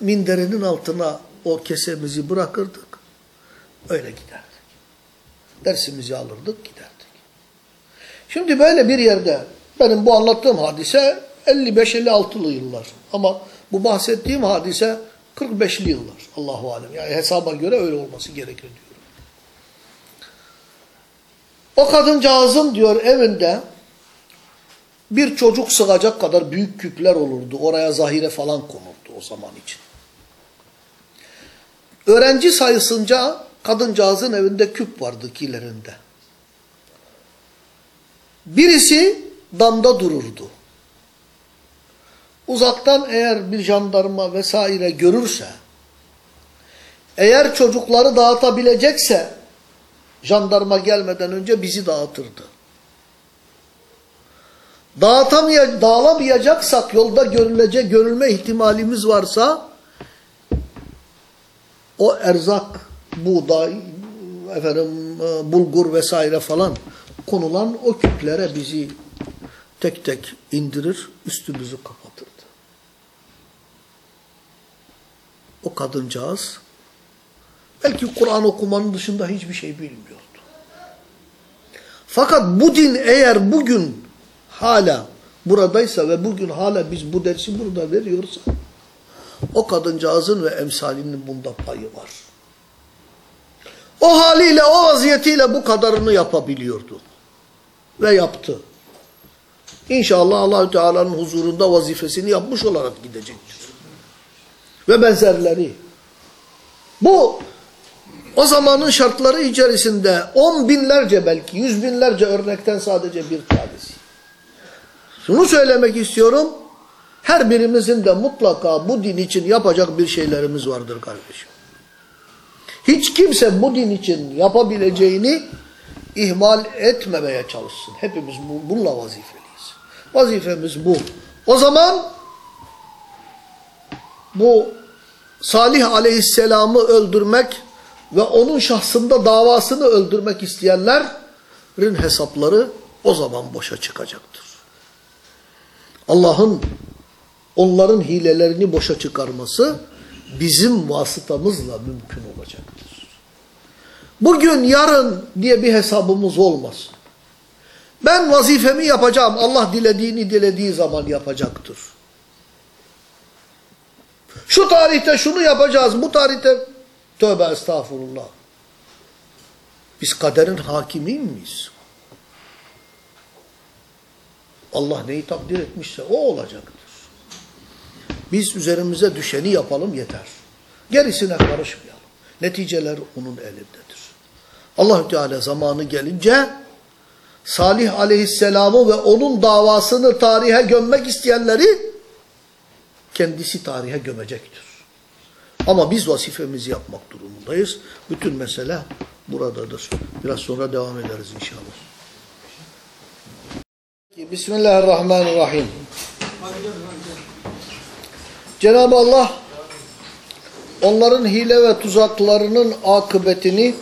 minderinin altına o kesemizi bırakırdık. Öyle giderdik. Dersimizi alırdık giderdik. Şimdi böyle bir yerde benim bu anlattığım hadise 55-56'lı yıllar. Ama bu bahsettiğim hadise 45'li yıllar. Allahu alem. Yani hesaba göre öyle olması gerekir diyorum. O kadıncağızın diyor evinde bir çocuk sığacak kadar büyük küpler olurdu. Oraya zahire falan konurdu o zaman için. Öğrenci sayısınca kadıncağızın evinde küp vardı kilerinde. Birisi damda dururdu. Uzaktan eğer bir jandarma vesaire görürse, eğer çocukları dağıtabilecekse, jandarma gelmeden önce bizi dağıtırdı. Dağıtamay dağılamayacaksak, yolda görülecek, görülme ihtimalimiz varsa, o erzak, buğday, efendim, bulgur vesaire falan konulan o küplere bizi tek tek indirir, üstümüzü kapatırdı. O kadıncağız belki Kur'an okumanın dışında hiçbir şey bilmiyordu. Fakat bu din eğer bugün hala buradaysa ve bugün hala biz bu dersi burada veriyorsa o kadıncağızın ve emsalinin bunda payı var. O haliyle, o vaziyetiyle bu kadarını yapabiliyordu. Ve yaptı. İnşallah Allahü Teala'nın huzurunda vazifesini yapmış olarak gidecektir. Ve benzerleri. Bu o zamanın şartları içerisinde on binlerce belki yüz binlerce örnekten sadece bir tanesi. Şunu söylemek istiyorum. Her birimizin de mutlaka bu din için yapacak bir şeylerimiz vardır kardeşim. Hiç kimse bu din için yapabileceğini ihmal etmemeye çalışsın. Hepimiz bununla vazifeliyiz. Vazifemiz bu. O zaman bu Salih aleyhisselamı öldürmek ve onun şahsında davasını öldürmek isteyenlerin hesapları o zaman boşa çıkacaktır. Allah'ın onların hilelerini boşa çıkarması bizim vasıtamızla mümkün olacaktır. Bugün, yarın diye bir hesabımız olmasın. Ben vazifemi yapacağım. Allah dilediğini dilediği zaman yapacaktır. Şu tarihte şunu yapacağız, bu tarihte tövbe estağfurullah. Biz kaderin hakimi miyiz? Allah neyi takdir etmişse o olacaktır. Biz üzerimize düşeni yapalım yeter. Gerisine karışmayalım. Neticeler onun elindedir. Allahü Teala zamanı gelince Salih aleyhisselamı ve onun davasını tarihe gömmek isteyenleri kendisi tarihe gömecektir. Ama biz vazifemizi yapmak durumundayız. Bütün mesele buradadır. Biraz sonra devam ederiz inşallah. Bismillahirrahmanirrahim. Cenab-ı Allah onların hile ve tuzaklarının akıbetini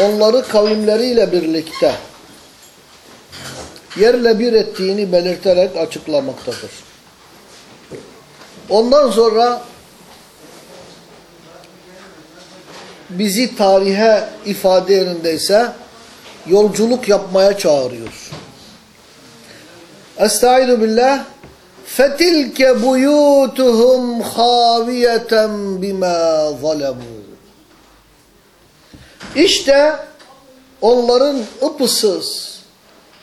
onları kavimleriyle birlikte yerle bir ettiğini belirterek açıklamaktadır. Ondan sonra bizi tarihe ifade yerindeyse yolculuk yapmaya çağırıyor. Estaizu billah فَتِلْكَ بُيُوتُهُمْ خَاوِيَةً بِمَا ظَلَمُوا İşte onların ıpısız,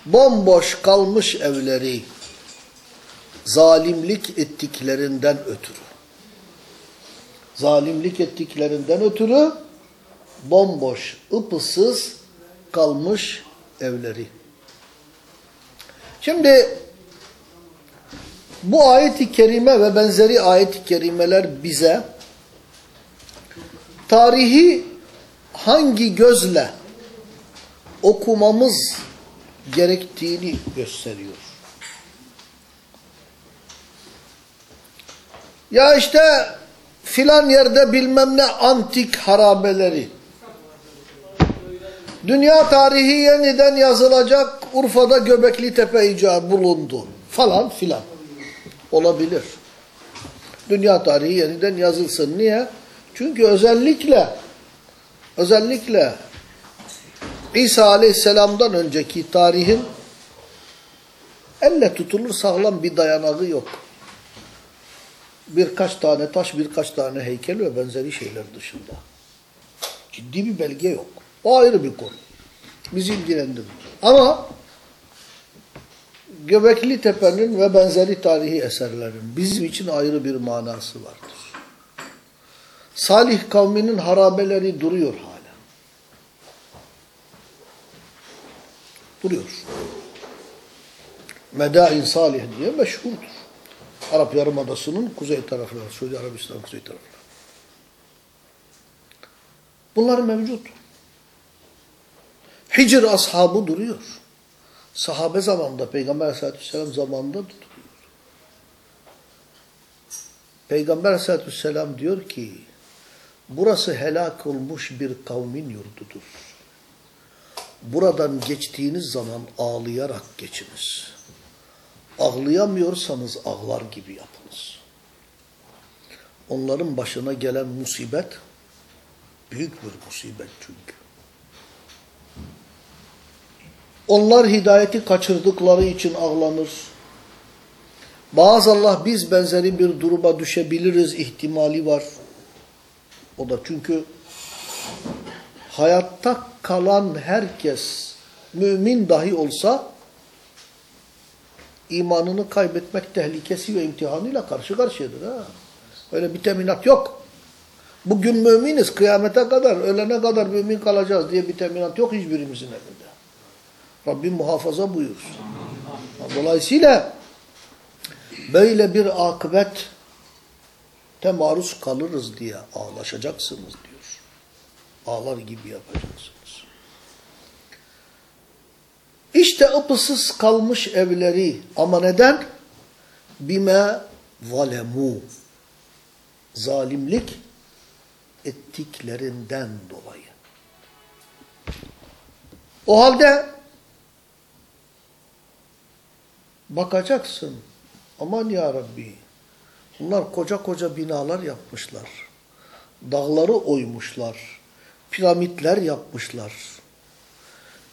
bomboş kalmış evleri zalimlik ettiklerinden ötürü. Zalimlik ettiklerinden ötürü bomboş, ıpısız kalmış evleri. Şimdi bu ayet-i kerime ve benzeri ayet-i kerimeler bize tarihi hangi gözle okumamız gerektiğini gösteriyor. Ya işte filan yerde bilmem ne antik harabeleri. Dünya tarihi yeniden yazılacak Urfa'da Göbekli Tepe icabı bulundu falan filan. Olabilir. Dünya tarihi yeniden yazılsın. Niye? Çünkü özellikle özellikle İsa Aleyhisselam'dan önceki tarihin elle tutulur sağlam bir dayanağı yok. Birkaç tane taş, birkaç tane heykel ve benzeri şeyler dışında. Ciddi bir belge yok. O ayrı bir konu. Bizi ilgilendirir. Ama Göbekli Tepe'nin ve benzeri tarihi eserlerin bizim için ayrı bir manası vardır. Salih kavminin harabeleri duruyor hala. Duruyor. Medain Salih diye meşhurdur. Arap Yarımadası'nın kuzey tarafları, Suudi Arabistan kuzey tarafları. Bunlar mevcut. Hicr ashabı duruyor. Sahabe zamanında, Peygamber Aleyhisselatü Vesselam zamanında tutuluyor. Peygamber Aleyhisselatü Vesselam diyor ki, burası helak olmuş bir kavmin yurdudur. Buradan geçtiğiniz zaman ağlayarak geçiniz. Ağlayamıyorsanız ağlar gibi yapınız. Onların başına gelen musibet, büyük bir musibet çünkü. Onlar hidayeti kaçırdıkları için ağlanır. Baazallah biz benzeri bir duruma düşebiliriz ihtimali var. O da çünkü hayatta kalan herkes mümin dahi olsa imanını kaybetmek tehlikesi ve imtihanıyla karşı karşıyadır. Ha? Öyle bir teminat yok. Bugün müminiz kıyamete kadar, ölene kadar mümin kalacağız diye bir teminat yok hiçbirimizin elinde. Rabbim muhafaza buyursun. Dolayısıyla böyle bir akıbet te maruz kalırız diye ağlaşacaksınız diyor. Ağlar gibi yapacaksınız. İşte ıpısız kalmış evleri ama neden? Bime zalemu. Zalimlik ettiklerinden dolayı. O halde bakacaksın. Aman ya Rabbi. Bunlar koca koca binalar yapmışlar. Dağları oymuşlar. Piramitler yapmışlar.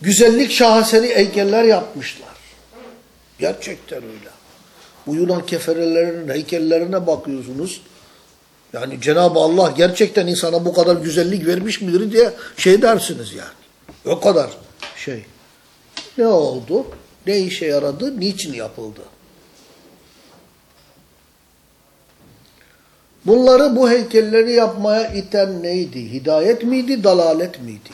Güzellik şaheseri heykeller yapmışlar. Gerçekten öyle. Bu Yunan keferelerinin heykellerine bakıyorsunuz. Yani Cenab-ı Allah gerçekten insana bu kadar güzellik vermiş midir diye şey dersiniz yani. O kadar şey. Ne oldu? Ne işe yaradı? Niçin yapıldı? Bunları bu heykelleri yapmaya iten neydi? Hidayet miydi? Dalalet miydi?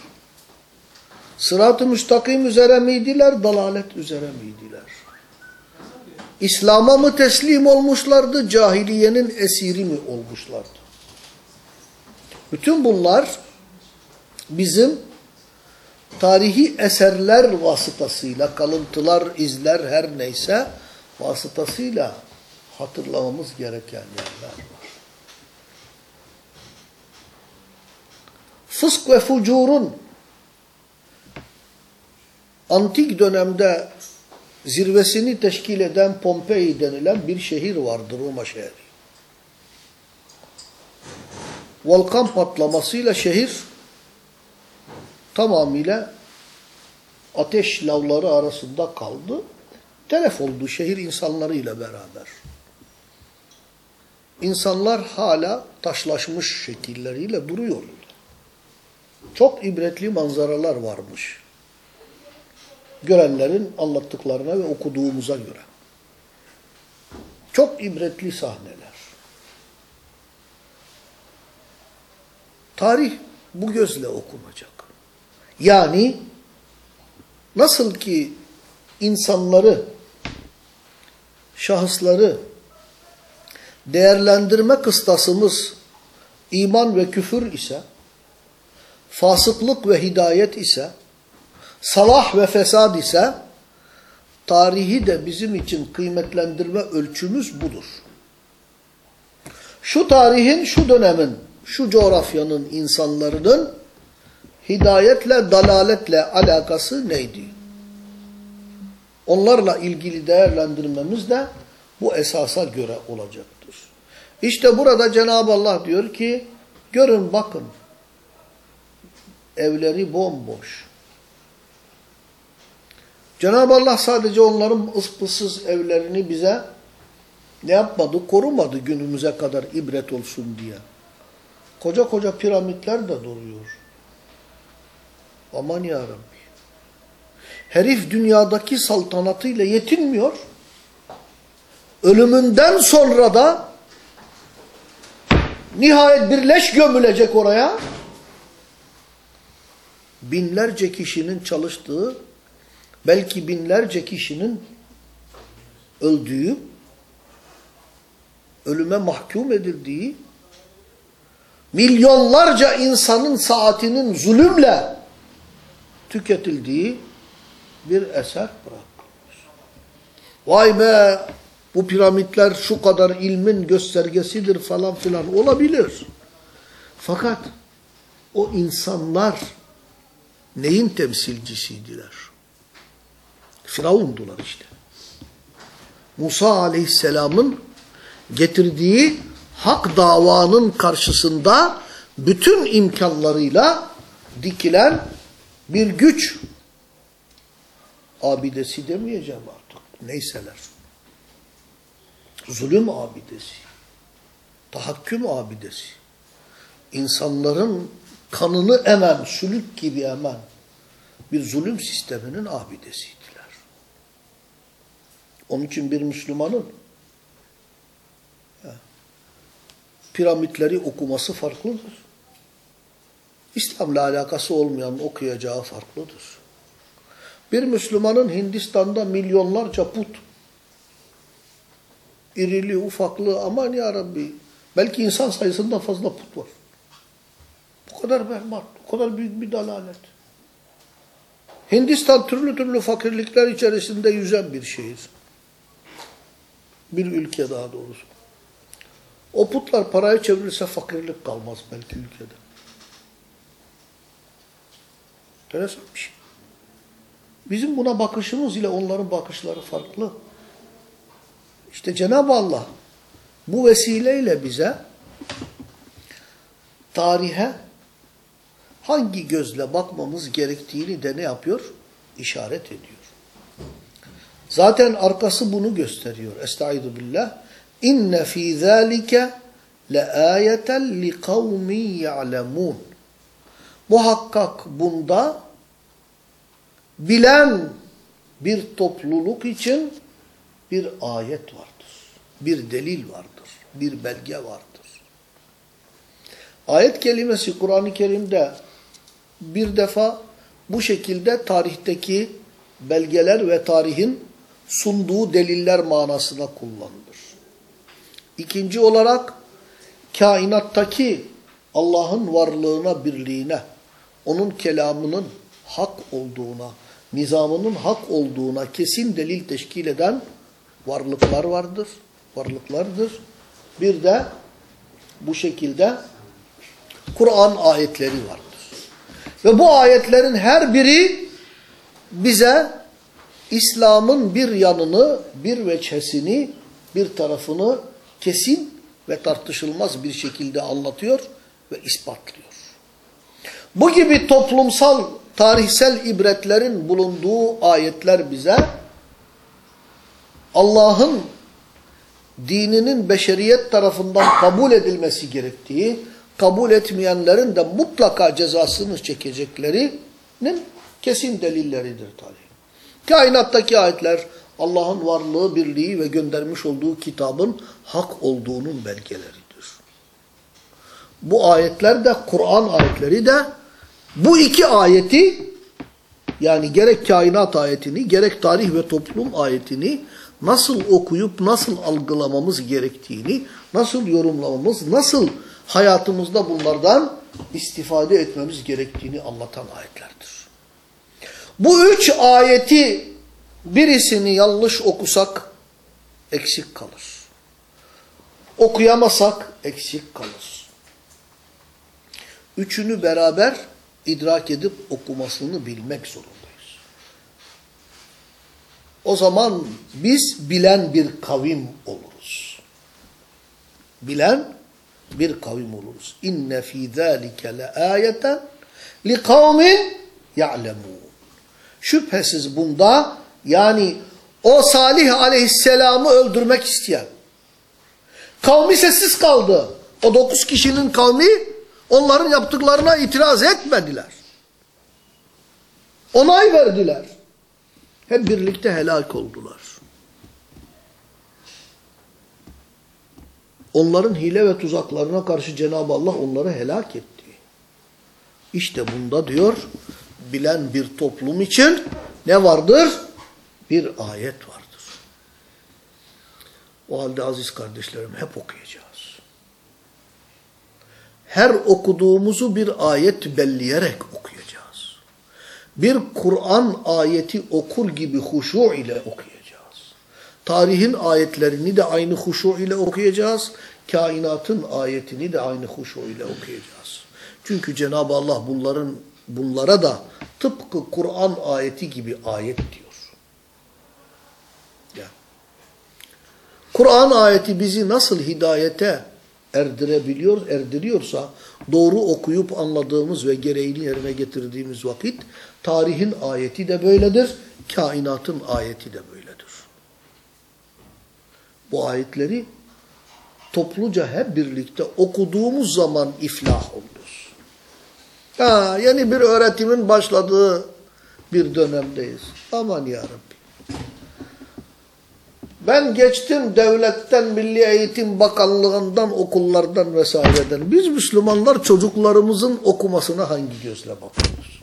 Sırat-ı müstakim üzere miydiler? Dalalet üzere miydiler? İslam'a mı teslim olmuşlardı? Cahiliyenin esiri mi olmuşlardı? Bütün bunlar bizim tarihi eserler vasıtasıyla, kalıntılar, izler her neyse vasıtasıyla hatırlamamız gereken yerler var. Fısk ve fucurun antik dönemde zirvesini teşkil eden Pompei denilen bir şehir vardır Roma şehri. Volkan patlamasıyla şehir tamamıyla ateş lavları arasında kaldı. Telef oldu şehir insanlarıyla beraber. İnsanlar hala taşlaşmış şekilleriyle duruyor. Çok ibretli manzaralar varmış. Görenlerin anlattıklarına ve okuduğumuza göre. Çok ibretli sahneler. Tarih bu gözle okunacak. Yani nasıl ki insanları, şahısları değerlendirme kıstasımız iman ve küfür ise, fasıklık ve hidayet ise, salah ve fesad ise, tarihi de bizim için kıymetlendirme ölçümüz budur. Şu tarihin, şu dönemin, şu coğrafyanın insanların hidayetle, dalaletle alakası neydi? Onlarla ilgili değerlendirmemiz de bu esasa göre olacaktır. İşte burada Cenab-ı Allah diyor ki, görün bakın, evleri bomboş. Cenab-ı Allah sadece onların ıspısız evlerini bize ne yapmadı? Korumadı günümüze kadar ibret olsun diye. Koca koca piramitler de duruyor. Aman ya Rabbi. Herif dünyadaki saltanatıyla yetinmiyor. Ölümünden sonra da nihayet bir leş gömülecek oraya. Binlerce kişinin çalıştığı, belki binlerce kişinin öldüğü, ölüme mahkum edildiği, milyonlarca insanın saatinin zulümle tüketildiği bir eser bırakılmış. Vay be bu piramitler şu kadar ilmin göstergesidir falan filan olabilir. Fakat o insanlar neyin temsilcisiydiler? Firavundular işte. Musa aleyhisselamın getirdiği hak davanın karşısında bütün imkanlarıyla dikilen bir güç abidesi demeyeceğim artık. Neyseler. Zulüm abidesi. Tahakküm abidesi. İnsanların kanını emen, sülük gibi emen bir zulüm sisteminin abidesiydiler. Onun için bir Müslümanın piramitleri okuması farklıdır. İslam'la alakası olmayan okuyacağı farklıdır. Bir Müslümanın Hindistan'da milyonlarca put, irili, ufaklı, aman ya Rabbi, belki insan sayısından fazla put var. Bu kadar berbat, bu kadar büyük bir dalalet. Hindistan türlü türlü fakirlikler içerisinde yüzen bir şehir. Bir ülke daha doğrusu. O putlar paraya çevrilse fakirlik kalmaz belki ülkede. Enteresan bir şey. Bizim buna bakışımız ile onların bakışları farklı. İşte Cenab-ı Allah bu vesileyle bize tarihe hangi gözle bakmamız gerektiğini de ne yapıyor? İşaret ediyor. Zaten arkası bunu gösteriyor. Estaizu billah. İnne fî zâlike leâyeten li kavmin ya'lemûn. Muhakkak bunda bilen bir topluluk için bir ayet vardır. Bir delil vardır. Bir belge vardır. Ayet kelimesi Kur'an-ı Kerim'de bir defa bu şekilde tarihteki belgeler ve tarihin sunduğu deliller manasına kullanılır. İkinci olarak kainattaki Allah'ın varlığına, birliğine, onun kelamının hak olduğuna, nizamının hak olduğuna kesin delil teşkil eden varlıklar vardır, varlıklardır. Bir de bu şekilde Kur'an ayetleri vardır. Ve bu ayetlerin her biri bize İslam'ın bir yanını, bir veçhesini, bir tarafını kesin ve tartışılmaz bir şekilde anlatıyor ve ispatlıyor. Bu gibi toplumsal, tarihsel ibretlerin bulunduğu ayetler bize Allah'ın dininin beşeriyet tarafından kabul edilmesi gerektiği, kabul etmeyenlerin de mutlaka cezasını çekeceklerinin kesin delilleridir tarih. Kainattaki ayetler Allah'ın varlığı, birliği ve göndermiş olduğu kitabın hak olduğunun belgeleridir. Bu ayetler de Kur'an ayetleri de bu iki ayeti yani gerek kainat ayetini gerek tarih ve toplum ayetini nasıl okuyup nasıl algılamamız gerektiğini, nasıl yorumlamamız, nasıl hayatımızda bunlardan istifade etmemiz gerektiğini anlatan ayetlerdir. Bu üç ayeti birisini yanlış okusak eksik kalır. Okuyamasak eksik kalır. Üçünü beraber idrak edip okumasını bilmek zorundayız. O zaman biz bilen bir kavim oluruz. Bilen bir kavim oluruz. İnne fî zâlike le âyeten li kavmin ya'lemûn. Şüphesiz bunda yani o Salih aleyhisselamı öldürmek isteyen kavmi sessiz kaldı. O dokuz kişinin kavmi onların yaptıklarına itiraz etmediler. Onay verdiler. Hep birlikte helak oldular. Onların hile ve tuzaklarına karşı Cenab-ı Allah onları helak etti. İşte bunda diyor bilen bir toplum için ne vardır? Bir ayet vardır. O halde aziz kardeşlerim hep okuyacağız. Her okuduğumuzu bir ayet belleyerek okuyacağız. Bir Kur'an ayeti okur gibi huşu ile okuyacağız. Tarihin ayetlerini de aynı huşu ile okuyacağız. Kainatın ayetini de aynı huşu ile okuyacağız. Çünkü Cenab-ı Allah bunların bunlara da tıpkı Kur'an ayeti gibi ayet diyor. Kur'an ayeti bizi nasıl hidayete erdirebiliyor, erdiriyorsa doğru okuyup anladığımız ve gereğini yerine getirdiğimiz vakit tarihin ayeti de böyledir, kainatın ayeti de böyledir. Bu ayetleri topluca hep birlikte okuduğumuz zaman iflah oluruz. Ha, yeni bir öğretimin başladığı bir dönemdeyiz. Aman ya Rabbi. Ben geçtim devletten, Milli Eğitim Bakanlığından, okullardan vesaireden. Biz Müslümanlar çocuklarımızın okumasına hangi gözle bakıyoruz?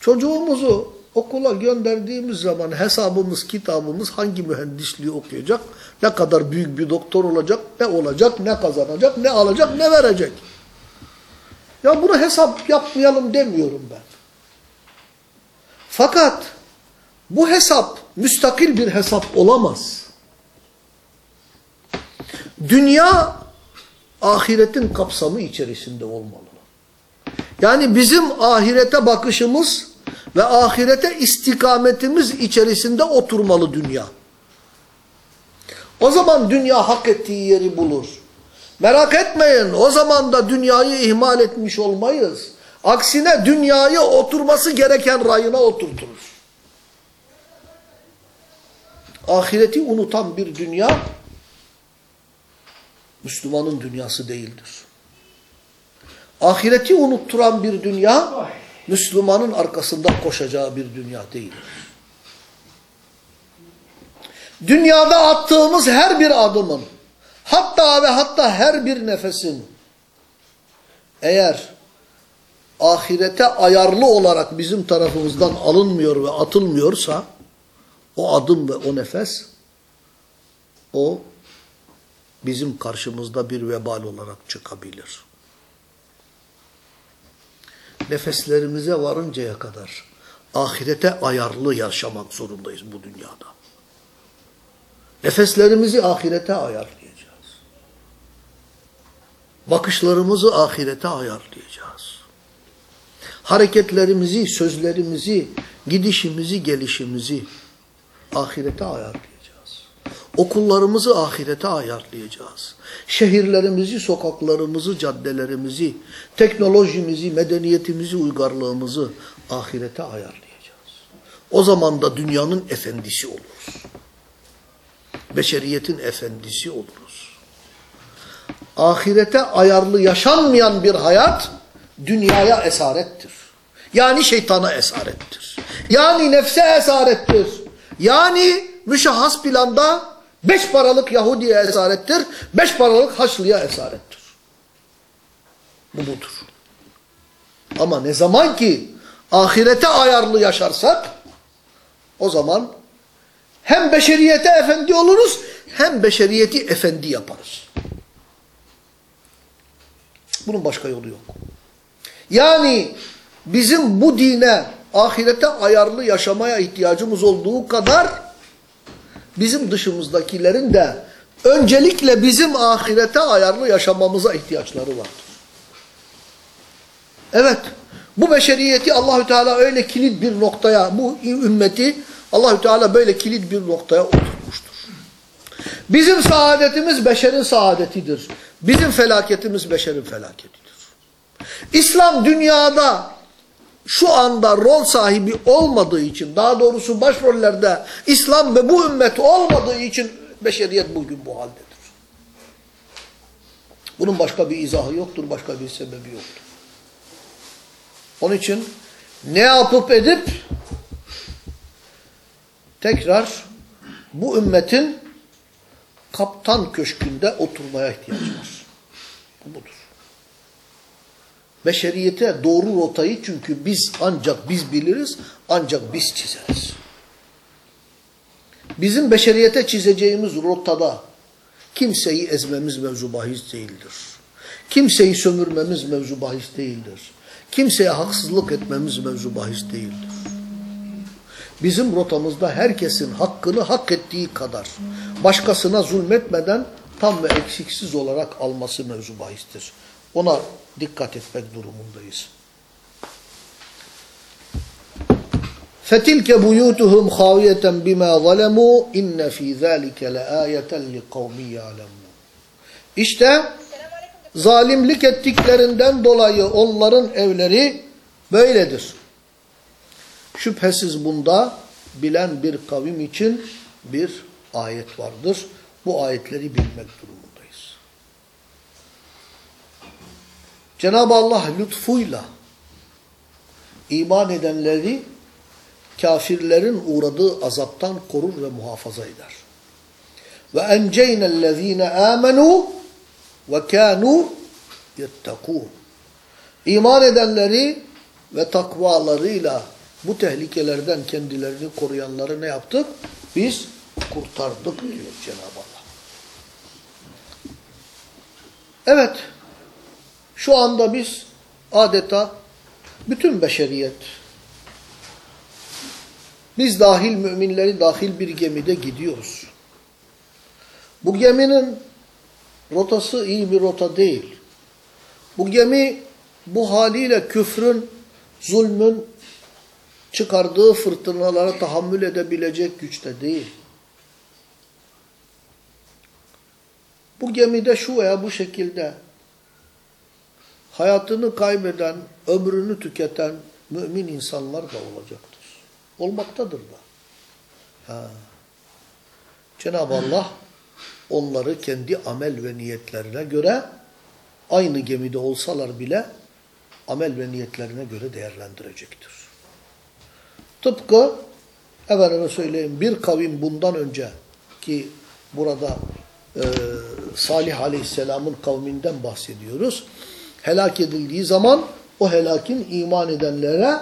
Çocuğumuzu okula gönderdiğimiz zaman hesabımız, kitabımız hangi mühendisliği okuyacak, ne kadar büyük bir doktor olacak, ne olacak, ne kazanacak, ne alacak, ne verecek. Ya bunu hesap yapmayalım demiyorum ben. Fakat bu hesap müstakil bir hesap olamaz. Dünya ahiretin kapsamı içerisinde olmalı. Yani bizim ahirete bakışımız ve ahirete istikametimiz içerisinde oturmalı dünya. O zaman dünya hak ettiği yeri bulur. Merak etmeyin o zaman da dünyayı ihmal etmiş olmayız. Aksine dünyayı oturması gereken rayına oturturuz. Ahireti unutan bir dünya Müslümanın dünyası değildir. Ahireti unutturan bir dünya Müslümanın arkasında koşacağı bir dünya değildir. Dünyada attığımız her bir adımın hatta ve hatta her bir nefesin eğer ahirete ayarlı olarak bizim tarafımızdan alınmıyor ve atılmıyorsa o adım ve o nefes o bizim karşımızda bir vebal olarak çıkabilir. nefeslerimize varıncaya kadar ahirete ayarlı yaşamak zorundayız bu dünyada. Nefeslerimizi ahirete ayarlayacağız. Bakışlarımızı ahirete ayarlayacağız. Hareketlerimizi, sözlerimizi, gidişimizi, gelişimizi ahirete ayarlayacağız. Okullarımızı ahirete ayarlayacağız. Şehirlerimizi, sokaklarımızı, caddelerimizi, teknolojimizi, medeniyetimizi, uygarlığımızı ahirete ayarlayacağız. O zaman da dünyanın efendisi oluruz. Beşeriyetin efendisi oluruz. Ahirete ayarlı yaşanmayan bir hayat dünyaya esarettir. Yani şeytana esarettir. Yani nefse esarettir. Yani müşahhas planda beş paralık Yahudi'ye esarettir. Beş paralık Haçlı'ya esarettir. Bu budur. Ama ne zaman ki ahirete ayarlı yaşarsak o zaman hem beşeriyete efendi oluruz hem beşeriyeti efendi yaparız. Bunun başka yolu yok. Yani bizim bu dine ahirete ayarlı yaşamaya ihtiyacımız olduğu kadar bizim dışımızdakilerin de öncelikle bizim ahirete ayarlı yaşamamıza ihtiyaçları vardır. Evet. Bu beşeriyeti Allahü Teala öyle kilit bir noktaya, bu ümmeti Allahü Teala böyle kilit bir noktaya oturmuştur. Bizim saadetimiz beşerin saadetidir. Bizim felaketimiz beşerin felaketidir. İslam dünyada şu anda rol sahibi olmadığı için, daha doğrusu başrollerde İslam ve bu ümmet olmadığı için beşeriyet bugün bu haldedir. Bunun başka bir izahı yoktur, başka bir sebebi yoktur. Onun için ne yapıp edip tekrar bu ümmetin kaptan köşkünde oturmaya ihtiyacı var. Bu budur. Beşeriyete doğru rotayı çünkü biz ancak biz biliriz, ancak biz çizeriz. Bizim beşeriyete çizeceğimiz rotada kimseyi ezmemiz mevzu bahis değildir. Kimseyi sömürmemiz mevzu bahis değildir. Kimseye haksızlık etmemiz mevzu bahis değildir. Bizim rotamızda herkesin hakkını hak ettiği kadar başkasına zulmetmeden tam ve eksiksiz olarak alması mevzu bahistir. Ona dikkat etmek durumundayız. فَتِلْكَ بُيُوتُهُمْ خَاوِيَةً بِمَا ظَلَمُوا اِنَّ ف۪ي ذَٰلِكَ لَآيَةً لِقَوْمِ يَعْلَمُونَ İşte zalimlik ettiklerinden dolayı onların evleri böyledir. Şüphesiz bunda bilen bir kavim için bir ayet vardır. Bu ayetleri bilmek durumundayız. Cenab-ı Allah lütfuyla iman edenleri kafirlerin uğradığı azaptan korur ve muhafaza eder. Ve enceynellezine amenu ve kanu yettekûn. İman edenleri ve takvalarıyla bu tehlikelerden kendilerini koruyanları ne yaptık? Biz kurtardık diyor Cenab-ı Allah. Evet, şu anda biz adeta bütün beşeriyet, biz dahil müminleri dahil bir gemide gidiyoruz. Bu geminin rotası iyi bir rota değil. Bu gemi bu haliyle küfrün, zulmün çıkardığı fırtınalara tahammül edebilecek güçte değil. Bu gemide şu veya bu şekilde hayatını kaybeden, ömrünü tüketen mümin insanlar da olacaktır. Olmaktadır da. Cenab-ı Allah onları kendi amel ve niyetlerine göre aynı gemide olsalar bile amel ve niyetlerine göre değerlendirecektir. Tıpkı efendime söyleyeyim bir kavim bundan önce ki burada e, Salih Aleyhisselam'ın kavminden bahsediyoruz. Helak edildiği zaman o helakin iman edenlere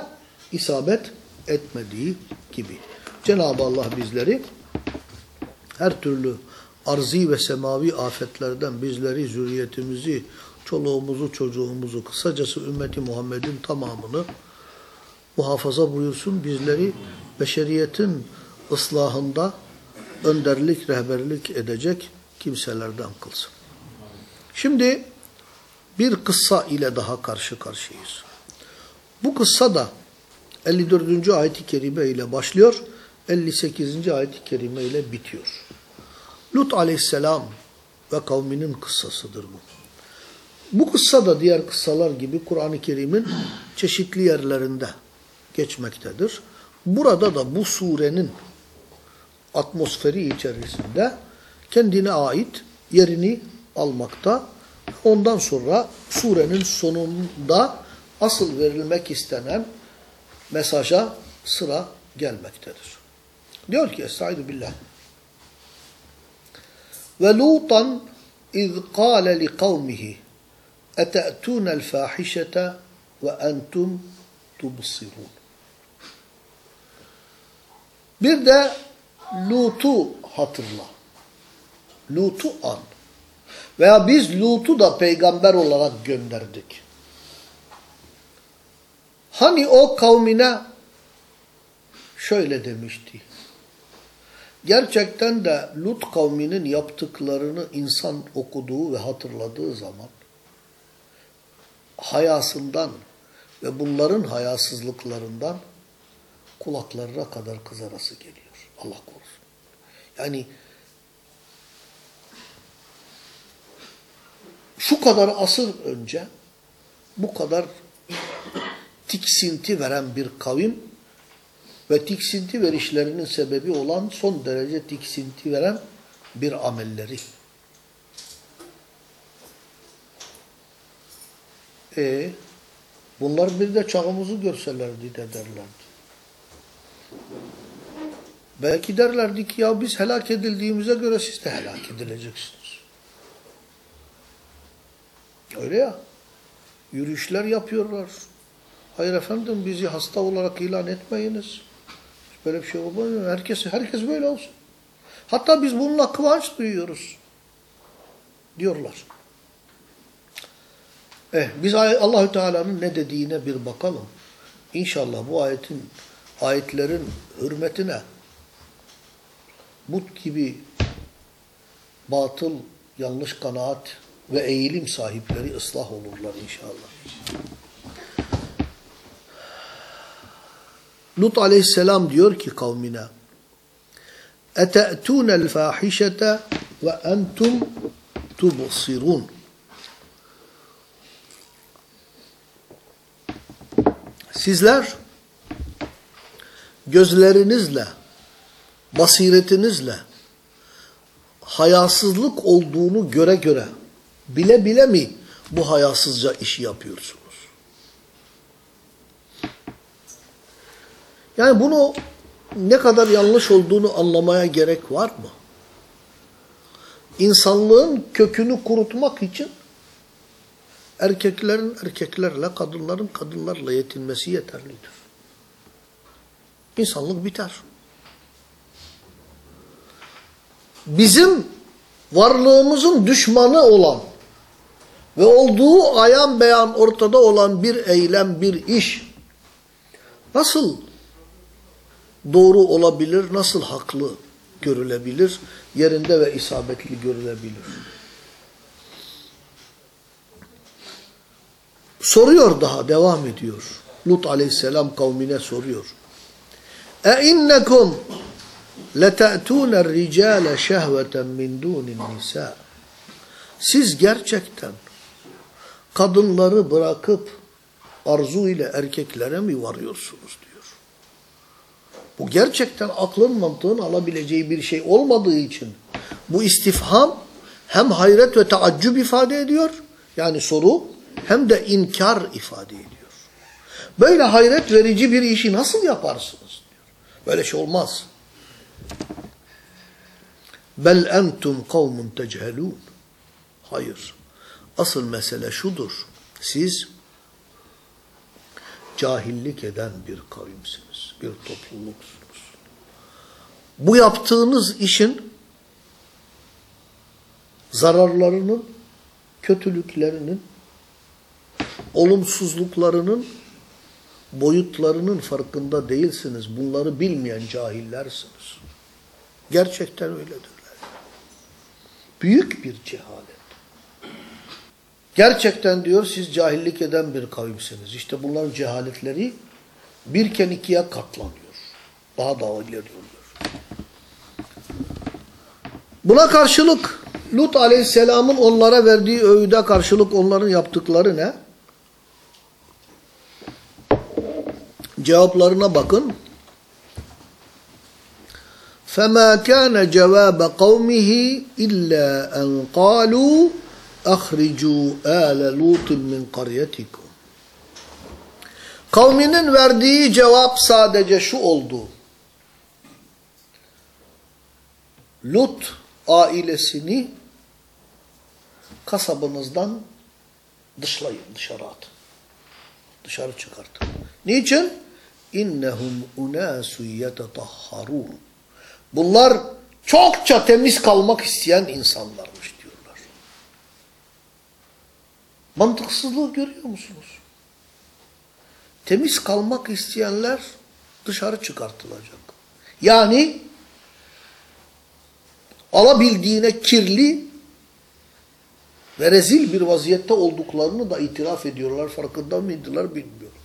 isabet etmediği gibi. Cenab-ı Allah bizleri her türlü arzi ve semavi afetlerden bizleri, zürriyetimizi çoluğumuzu, çocuğumuzu, kısacası ümmeti Muhammed'in tamamını muhafaza buyursun. Bizleri beşeriyetin ıslahında önderlik, rehberlik edecek kimselerden kılsın. Şimdi bir kıssa ile daha karşı karşıyayız. Bu kıssa da 54. ayet-i kerime ile başlıyor, 58. ayet-i kerime ile bitiyor. Lut aleyhisselam ve kavminin kıssasıdır bu. Bu kıssa da diğer kıssalar gibi Kur'an-ı Kerim'in çeşitli yerlerinde geçmektedir. Burada da bu surenin atmosferi içerisinde kendine ait yerini almakta. Ondan sonra surenin sonunda asıl verilmek istenen mesaja sıra gelmektedir. Diyor ki Estaizu billah. Ve Lutan iz kâle li kavmihi ete'tûnel fâhişete ve entum tubsirun. Bir de Lut'u hatırla. Lut'u an. Veya biz Lut'u da peygamber olarak gönderdik. Hani o kavmine şöyle demişti. Gerçekten de Lut kavminin yaptıklarını insan okuduğu ve hatırladığı zaman hayasından ve bunların hayasızlıklarından kulaklarına kadar kızarası geliyor. Allah korusun. Yani şu kadar asır önce bu kadar tiksinti veren bir kavim ve tiksinti verişlerinin sebebi olan son derece tiksinti veren bir amelleri. E bunlar bir de çağımızı görselerdi de derlerdi. Belki derlerdi ki ya biz helak edildiğimize göre siz de helak edileceksiniz. Öyle ya. Yürüyüşler yapıyorlar. Hayır efendim bizi hasta olarak ilan etmeyiniz. Böyle bir şey olmuyor. Herkes, herkes böyle olsun. Hatta biz bununla kıvanç duyuyoruz. Diyorlar. Eh, biz Allahü Teala'nın ne dediğine bir bakalım. İnşallah bu ayetin ayetlerin hürmetine but gibi batıl, yanlış kanaat ve eğilim sahipleri ıslah olurlar inşallah. Lut aleyhisselam diyor ki kavmine اَتَأْتُونَ الْفَاحِشَةَ وَاَنْتُمْ تُبْصِرُونَ Sizler gözlerinizle, basiretinizle hayasızlık olduğunu göre göre bile bile mi bu hayasızca işi yapıyorsunuz? Yani bunu ne kadar yanlış olduğunu anlamaya gerek var mı? İnsanlığın kökünü kurutmak için erkeklerin erkeklerle, kadınların kadınlarla yetinmesi yeterlidir. İnsanlık biter. Bizim varlığımızın düşmanı olan ve olduğu ayan beyan ortada olan bir eylem, bir iş nasıl doğru olabilir, nasıl haklı görülebilir, yerinde ve isabetli görülebilir? Soruyor daha, devam ediyor. Lut aleyhisselam kavmine soruyor. E innekum lete'tûne ricâle şehveten min dûnin nisâ. Siz gerçekten kadınları bırakıp arzu ile erkeklere mi varıyorsunuz diyor. Bu gerçekten aklın mantığın alabileceği bir şey olmadığı için bu istifham hem hayret ve taaccüp ifade ediyor yani soru hem de inkar ifade ediyor. Böyle hayret verici bir işi nasıl yaparsınız diyor. Böyle şey olmaz. Bel entum kavmun techehelûn. Hayır. Asıl mesele şudur. Siz cahillik eden bir kavimsiniz. Bir topluluksunuz. Bu yaptığınız işin zararlarının, kötülüklerinin olumsuzluklarının boyutlarının farkında değilsiniz. Bunları bilmeyen cahillersiniz. Gerçekten öyledirler. Büyük bir cehalet. Gerçekten diyor siz cahillik eden bir kavimsiniz. İşte bunların cehaletleri birken ikiye katlanıyor. Daha da ileri oluyor. Buna karşılık Lut aleyhisselamın onlara verdiği öğüde karşılık onların yaptıkları ne? Cevaplarına bakın. فَمَا كَانَ جَوَابَ قَوْمِهِ إِلَّا أَنْ قَالُوا أَخْرِجُوا آلَ لُوطٍ مِنْ قَرْيَتِكُمْ Kavminin verdiği cevap sadece şu oldu. Lut ailesini kasabınızdan dışlayın, dışarı atın. Dışarı çıkartın. Niçin? İnnehum unasu yetetahharun. Bunlar çokça temiz kalmak isteyen insanlarmış Mantıksızlığı görüyor musunuz? Temiz kalmak isteyenler dışarı çıkartılacak. Yani alabildiğine kirli ve rezil bir vaziyette olduklarını da itiraf ediyorlar. Farkında mıydılar bilmiyorum.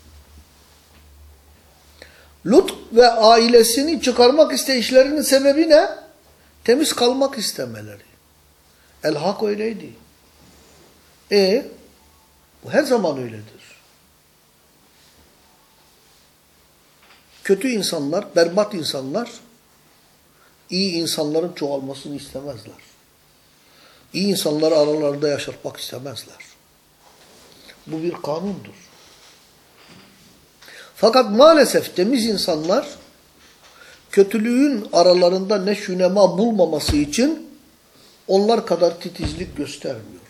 Lut ve ailesini çıkarmak isteyişlerinin sebebi ne? Temiz kalmak istemeleri. El-Hak öyleydi. E bu her zaman öyledir. Kötü insanlar, berbat insanlar iyi insanların çoğalmasını istemezler. İyi insanları aralarında yaşatmak istemezler. Bu bir kanundur. Fakat maalesef temiz insanlar kötülüğün aralarında ne şünema bulmaması için onlar kadar titizlik göstermiyorlar.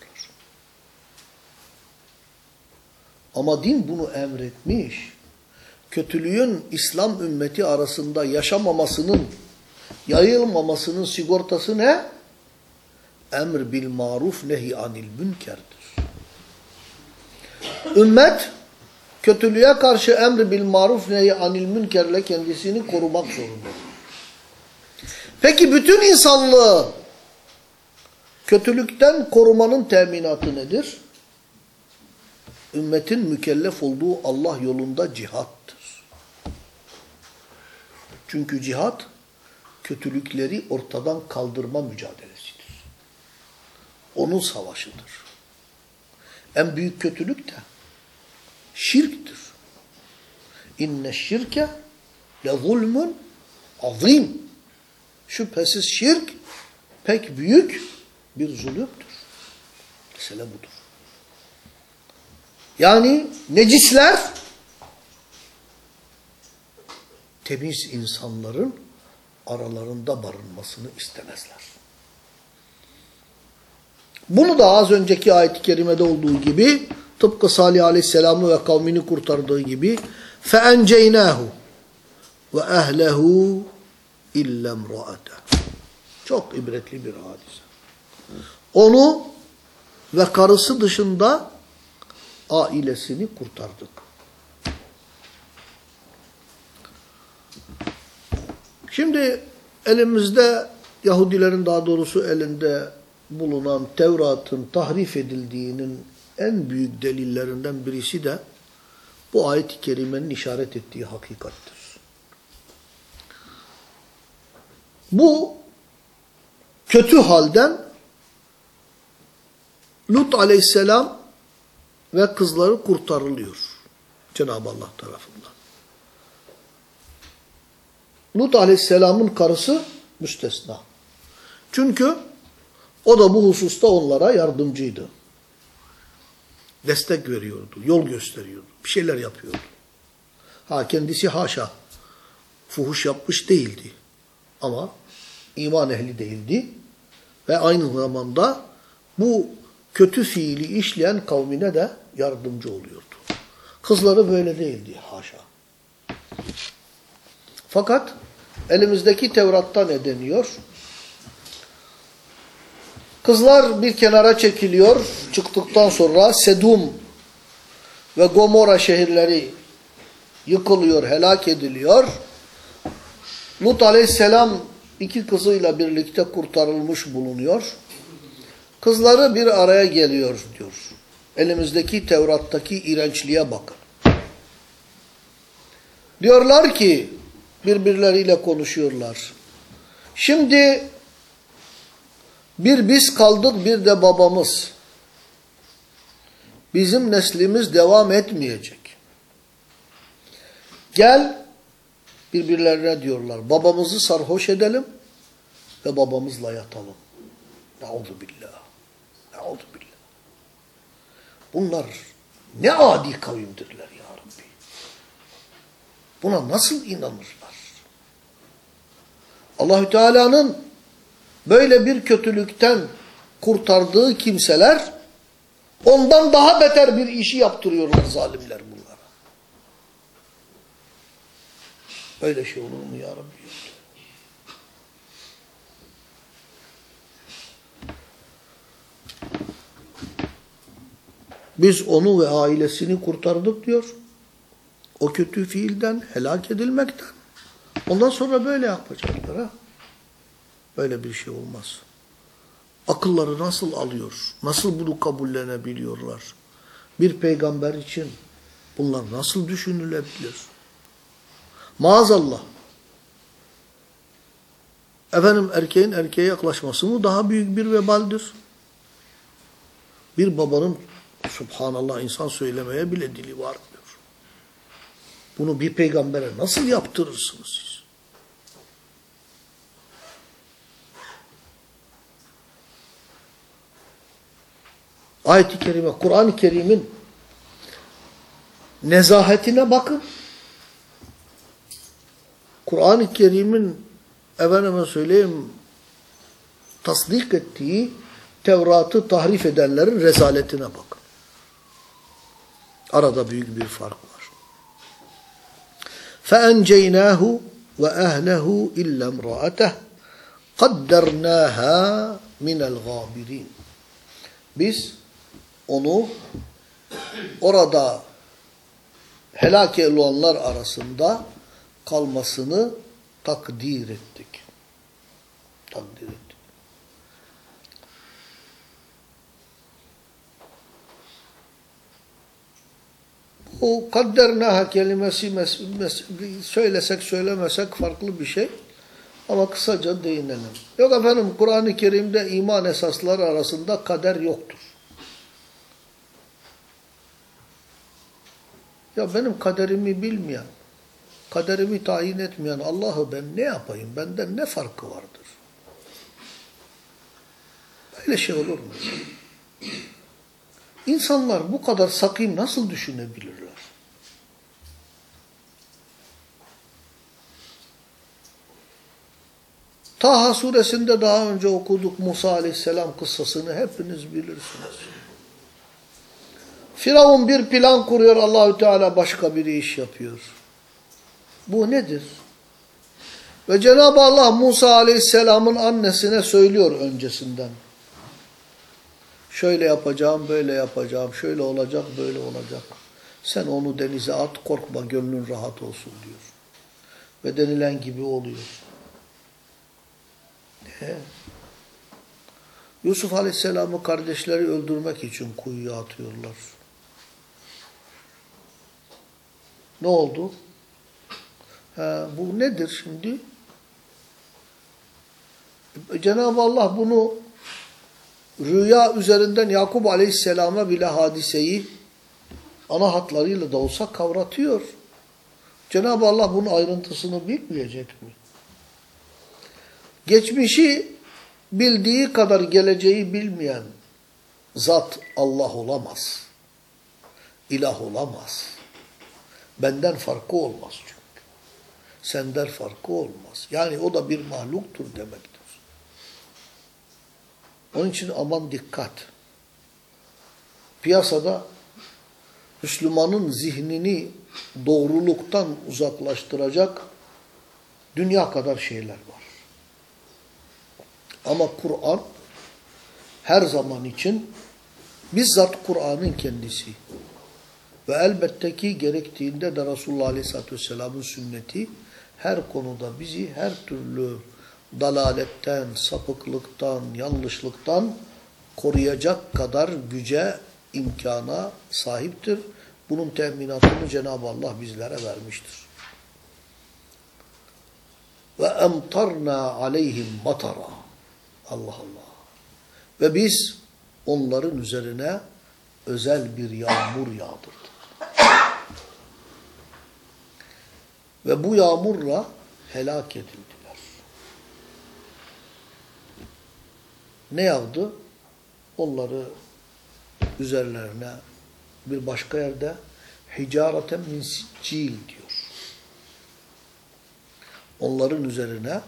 Ama din bunu emretmiş. Kötülüğün İslam ümmeti arasında yaşamamasının, yayılmamasının sigortası ne? Emr bil maruf nehi anil münkerdir. Ümmet kötülüğe karşı emr bil maruf nehi anil münkerle kendisini korumak zorunda. Peki bütün insanlığı kötülükten korumanın teminatı nedir? Ümmetin mükellef olduğu Allah yolunda cihattır. Çünkü cihat kötülükleri ortadan kaldırma mücadelesidir. Onun savaşıdır. En büyük kötülük de şirktir. İnne şirke le zulmun azim. Şüphesiz şirk pek büyük bir zulümdür. Mesele budur. Yani necisler temiz insanların aralarında barınmasını istemezler. Bunu da az önceki ayet-i kerimede olduğu gibi tıpkı Salih Aleyhisselam'ı ve kavmini kurtardığı gibi فَاَنْجَيْنَاهُ وَاَهْلَهُ اِلَّا امْرَأَتَهُ Çok ibretli bir hadise. Onu ve karısı dışında ailesini kurtardık. Şimdi elimizde Yahudilerin daha doğrusu elinde bulunan Tevrat'ın tahrif edildiğinin en büyük delillerinden birisi de bu ayet-i kerimenin işaret ettiği hakikattir. Bu kötü halden Lut aleyhisselam ve kızları kurtarılıyor Cenab-ı Allah tarafından. Lut aleyhisselamın karısı müstesna. Çünkü o da bu hususta onlara yardımcıydı. Destek veriyordu, yol gösteriyordu, bir şeyler yapıyordu. Ha kendisi haşa fuhuş yapmış değildi. Ama iman ehli değildi. Ve aynı zamanda bu kötü fiili işleyen kavmine de yardımcı oluyordu. Kızları böyle değildi haşa. Fakat elimizdeki Tevrat'ta ne deniyor? Kızlar bir kenara çekiliyor. Çıktıktan sonra Sedum ve Gomorra şehirleri yıkılıyor, helak ediliyor. Lut aleyhisselam iki kızıyla birlikte kurtarılmış bulunuyor. Kızları bir araya geliyor diyor. Elimizdeki Tevrat'taki iğrençliğe bakın. Diyorlar ki birbirleriyle konuşuyorlar. Şimdi bir biz kaldık bir de babamız. Bizim neslimiz devam etmeyecek. Gel birbirlerine diyorlar. Babamızı sarhoş edelim ve babamızla yatalım. Nauzu billah. Bunlar ne adi kavimdirler ya Rabbi. Buna nasıl inanırlar? Allahü Teala'nın böyle bir kötülükten kurtardığı kimseler ondan daha beter bir işi yaptırıyorlar zalimler bunlara. Böyle şey olur mu ya Rabbi? Biz onu ve ailesini kurtardık diyor. O kötü fiilden, helak edilmekten. Ondan sonra böyle yapacaklar ha. Böyle bir şey olmaz. Akılları nasıl alıyor? Nasıl bunu kabullenebiliyorlar? Bir peygamber için bunlar nasıl düşünülebilir? Maazallah. Efendim erkeğin erkeğe yaklaşması mı daha büyük bir vebaldir? Bir babanın subhanallah insan söylemeye bile dili varmıyor. Bunu bir peygambere nasıl yaptırırsınız siz? Ayet-i Kerime, Kur'an-ı Kerim'in nezahetine bakın. Kur'an-ı Kerim'in efendime söyleyeyim tasdik ettiği Tevrat'ı tahrif edenlerin rezaletine bakın. Arada büyük bir fark var. فَاَنْجَيْنَاهُ وَاَهْلَهُ اِلَّا امْرَأَتَهُ قَدَّرْنَاهَا مِنَ الْغَابِرِينَ Biz onu orada helak olanlar arasında kalmasını takdir ettik. Takdir ettik. Bu kaddernaha kelimesi mes mes söylesek söylemesek farklı bir şey. Ama kısaca değinelim. Yok efendim Kur'an-ı Kerim'de iman esasları arasında kader yoktur. Ya benim kaderimi bilmeyen, kaderimi tayin etmeyen Allah'ı ben ne yapayım? Benden ne farkı vardır? Böyle şey olur mu? İnsanlar bu kadar sakin nasıl düşünebilirler? Taha suresinde daha önce okuduk Musa aleyhisselam kıssasını hepiniz bilirsiniz. Firavun bir plan kuruyor Allahü Teala başka bir iş yapıyor. Bu nedir? Ve Cenab-ı Allah Musa aleyhisselamın annesine söylüyor öncesinden. Şöyle yapacağım, böyle yapacağım, şöyle olacak, böyle olacak. Sen onu denize at, korkma, gönlün rahat olsun diyor. Ve denilen gibi oluyor. Ne? Yusuf Aleyhisselam'ı kardeşleri öldürmek için kuyuya atıyorlar. Ne oldu? Ha, bu nedir şimdi? Cenab-ı Allah bunu rüya üzerinden Yakup Aleyhisselam'a bile hadiseyi ana hatlarıyla da olsa kavratıyor. Cenab-ı Allah bunun ayrıntısını bilmeyecek mi? Geçmişi bildiği kadar geleceği bilmeyen zat Allah olamaz. İlah olamaz. Benden farkı olmaz çünkü. Senden farkı olmaz. Yani o da bir mahluktur demektir. Onun için aman dikkat. Piyasada Müslümanın zihnini doğruluktan uzaklaştıracak dünya kadar şeyler var. Ama Kur'an her zaman için bizzat Kur'an'ın kendisi Ve elbette ki gerektiğinde de Resulullah Aleyhisselatü Vesselam'ın sünneti her konuda bizi her türlü dalaletten, sapıklıktan, yanlışlıktan koruyacak kadar güce, imkana sahiptir. Bunun teminatını Cenab-ı Allah bizlere vermiştir. Ve emtarna aleyhim matara. Allah Allah. Ve biz onların üzerine özel bir yağmur yağdırdık. Ve bu yağmurla helak edildiler. Ne yağdı? Onları üzerlerine bir başka yerde hicareten min siccil diyor. Onların üzerine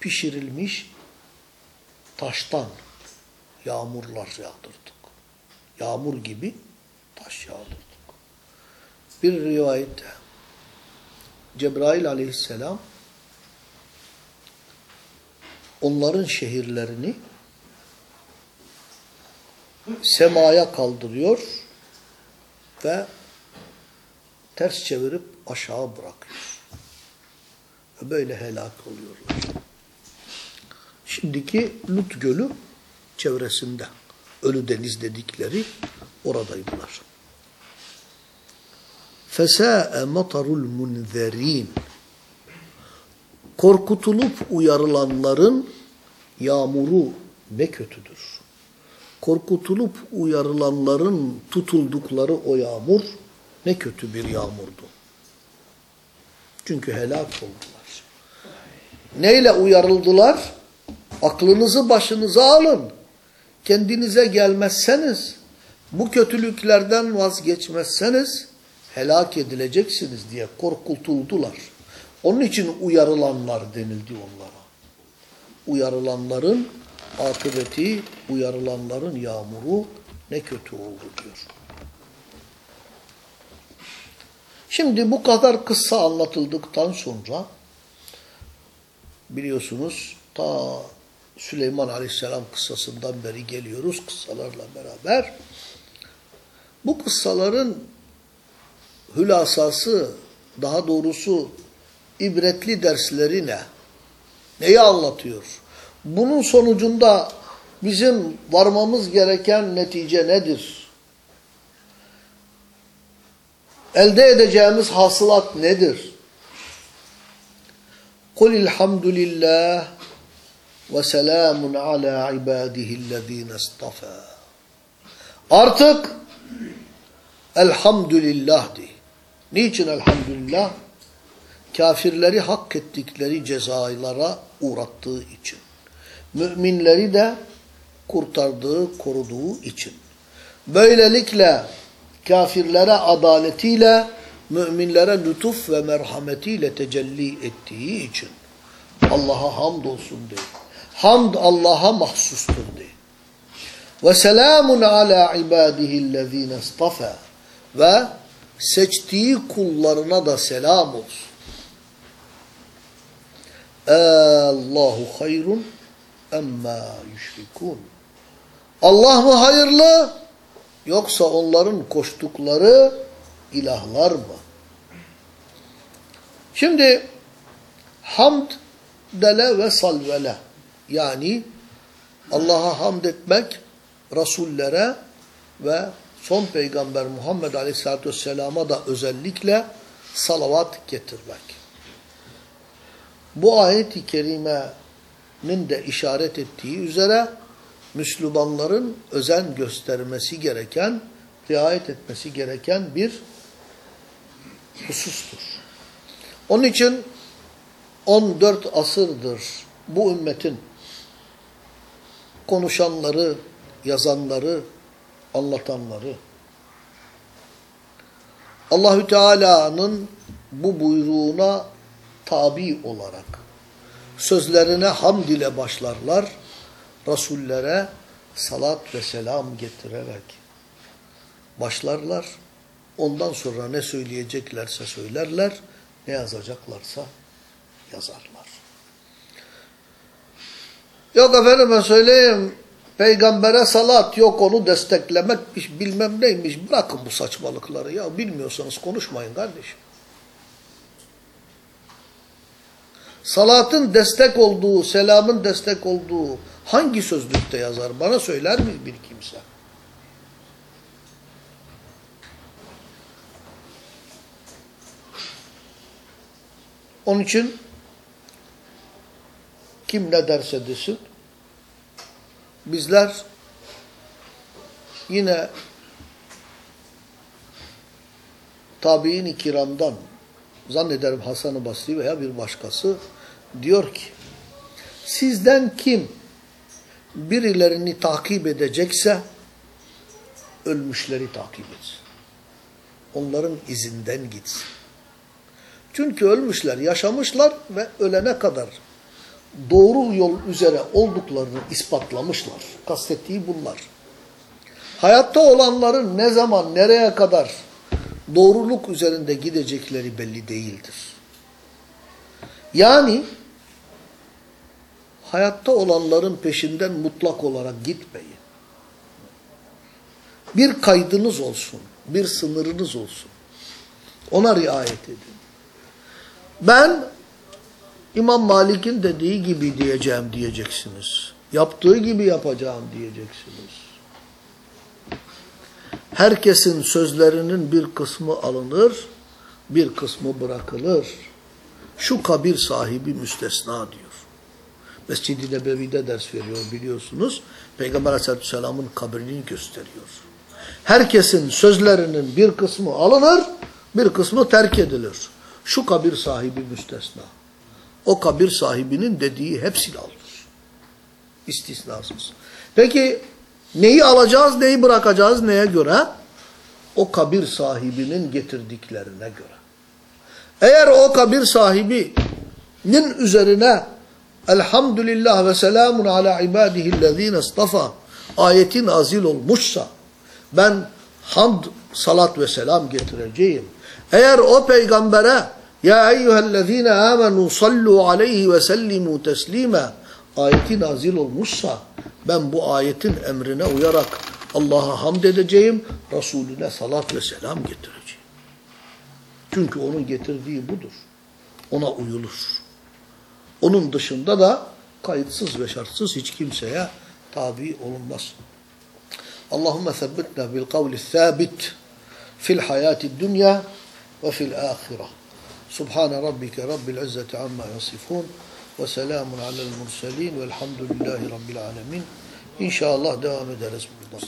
pişirilmiş taştan yağmurlar yağdırdık. Yağmur gibi taş yağdırdık. Bir rivayette Cebrail aleyhisselam onların şehirlerini semaya kaldırıyor ve ters çevirip aşağı bırakıyor. Ve böyle helak oluyorlar. Şimdiki Lut Gölü çevresinde Ölü Deniz dedikleri oradaydılar. Fesâe matarul munzerin Korkutulup uyarılanların yağmuru ne kötüdür. Korkutulup uyarılanların tutuldukları o yağmur ne kötü bir yağmurdu. Çünkü helak oldular. Neyle uyarıldılar? Aklınızı başınıza alın. Kendinize gelmezseniz, bu kötülüklerden vazgeçmezseniz helak edileceksiniz diye korkutuldular. Onun için uyarılanlar denildi onlara. Uyarılanların akıbeti, uyarılanların yağmuru ne kötü oldu diyor. Şimdi bu kadar kıssa anlatıldıktan sonra biliyorsunuz ta Süleyman Aleyhisselam kıssasından beri geliyoruz kıssalarla beraber. Bu kıssaların hülasası daha doğrusu ibretli dersleri ne? Neyi anlatıyor? Bunun sonucunda bizim varmamız gereken netice nedir? Elde edeceğimiz hasılat nedir? قُلِ الْحَمْدُ لِلّٰهِ وَسَلَامٌ عَلَى عِبَادِهِ الَّذ۪ينَ اصْطَفَى Artık elhamdülillah de. Niçin elhamdülillah? Kafirleri hak ettikleri cezalara uğrattığı için. Müminleri de kurtardığı, koruduğu için. Böylelikle kafirlere adaletiyle, müminlere lütuf ve merhametiyle tecelli ettiği için Allah'a hamd olsun de. Hamd Allah'a mahsustur de. Ve selamun ala ibadihillezine istafa ve seçtiği kullarına da selam olsun. Allahu hayrun emma yüşrikun. Allah mı hayırlı yoksa onların koştukları ilahlar mı? Şimdi hamd dele ve salvele yani Allah'a hamd etmek Resullere ve son peygamber Muhammed Aleyhisselatü Vesselam'a da özellikle salavat getirmek. Bu ayet-i kerimenin de işaret ettiği üzere Müslümanların özen göstermesi gereken, riayet etmesi gereken bir husustur. Onun için 14 asırdır bu ümmetin konuşanları, yazanları, anlatanları Allahü Teala'nın bu buyruğuna tabi olarak sözlerine hamd ile başlarlar, Resullere salat ve selam getirerek başlarlar. Ondan sonra ne söyleyeceklerse söylerler, ne yazacaklarsa yazarlar. Yok efendim ben söyleyeyim, peygambere salat yok onu desteklemekmiş bilmem neymiş. Bırakın bu saçmalıkları ya bilmiyorsanız konuşmayın kardeşim. Salatın destek olduğu, selamın destek olduğu hangi sözlükte yazar? Bana söyler mi bir kimse? Onun için kim ne derse desin bizler yine tabi'in-i kiramdan zannederim Hasan-ı Basri veya bir başkası diyor ki sizden kim birilerini takip edecekse ölmüşleri takip etsin. Onların izinden gitsin. Çünkü ölmüşler, yaşamışlar ve ölene kadar doğru yol üzere olduklarını ispatlamışlar. Kastettiği bunlar. Hayatta olanların ne zaman, nereye kadar doğruluk üzerinde gidecekleri belli değildir. Yani hayatta olanların peşinden mutlak olarak gitmeyin. Bir kaydınız olsun, bir sınırınız olsun. Ona riayet edin. Ben İmam Malik'in dediği gibi diyeceğim diyeceksiniz. Yaptığı gibi yapacağım diyeceksiniz. Herkesin sözlerinin bir kısmı alınır, bir kısmı bırakılır. Şu kabir sahibi müstesna diyor. Mescid-i Nebevi'de ders veriyor biliyorsunuz. Peygamber Aleyhisselatü Vesselam'ın kabrini gösteriyor. Herkesin sözlerinin bir kısmı alınır, bir kısmı terk edilir. Şu kabir sahibi müstesna. O kabir sahibinin dediği hepsini alır. İstisnasız. Peki neyi alacağız, neyi bırakacağız, neye göre? O kabir sahibinin getirdiklerine göre. Eğer o kabir sahibinin üzerine Elhamdülillah ve selamun ala ibadihillezine istafa ayeti nazil olmuşsa ben hamd, salat ve selam getireceğim. Eğer o peygambere ya eyyühellezine amenu sallu aleyhi ve sellimu teslime ayeti nazil olmuşsa ben bu ayetin emrine uyarak Allah'a hamd edeceğim, Resulüne salat ve selam getireceğim. Çünkü onun getirdiği budur. Ona uyulur. Onun dışında da kayıtsız ve şartsız hiç kimseye tabi olunmaz. Allahümme sebbitna bil kavli thabit fil hayati dünya ve fil ahire. Subhane rabbike rabbil izzeti amma yasifun ve selamun alel murselin velhamdülillahi rabbil alemin. İnşallah devam ederiz burada.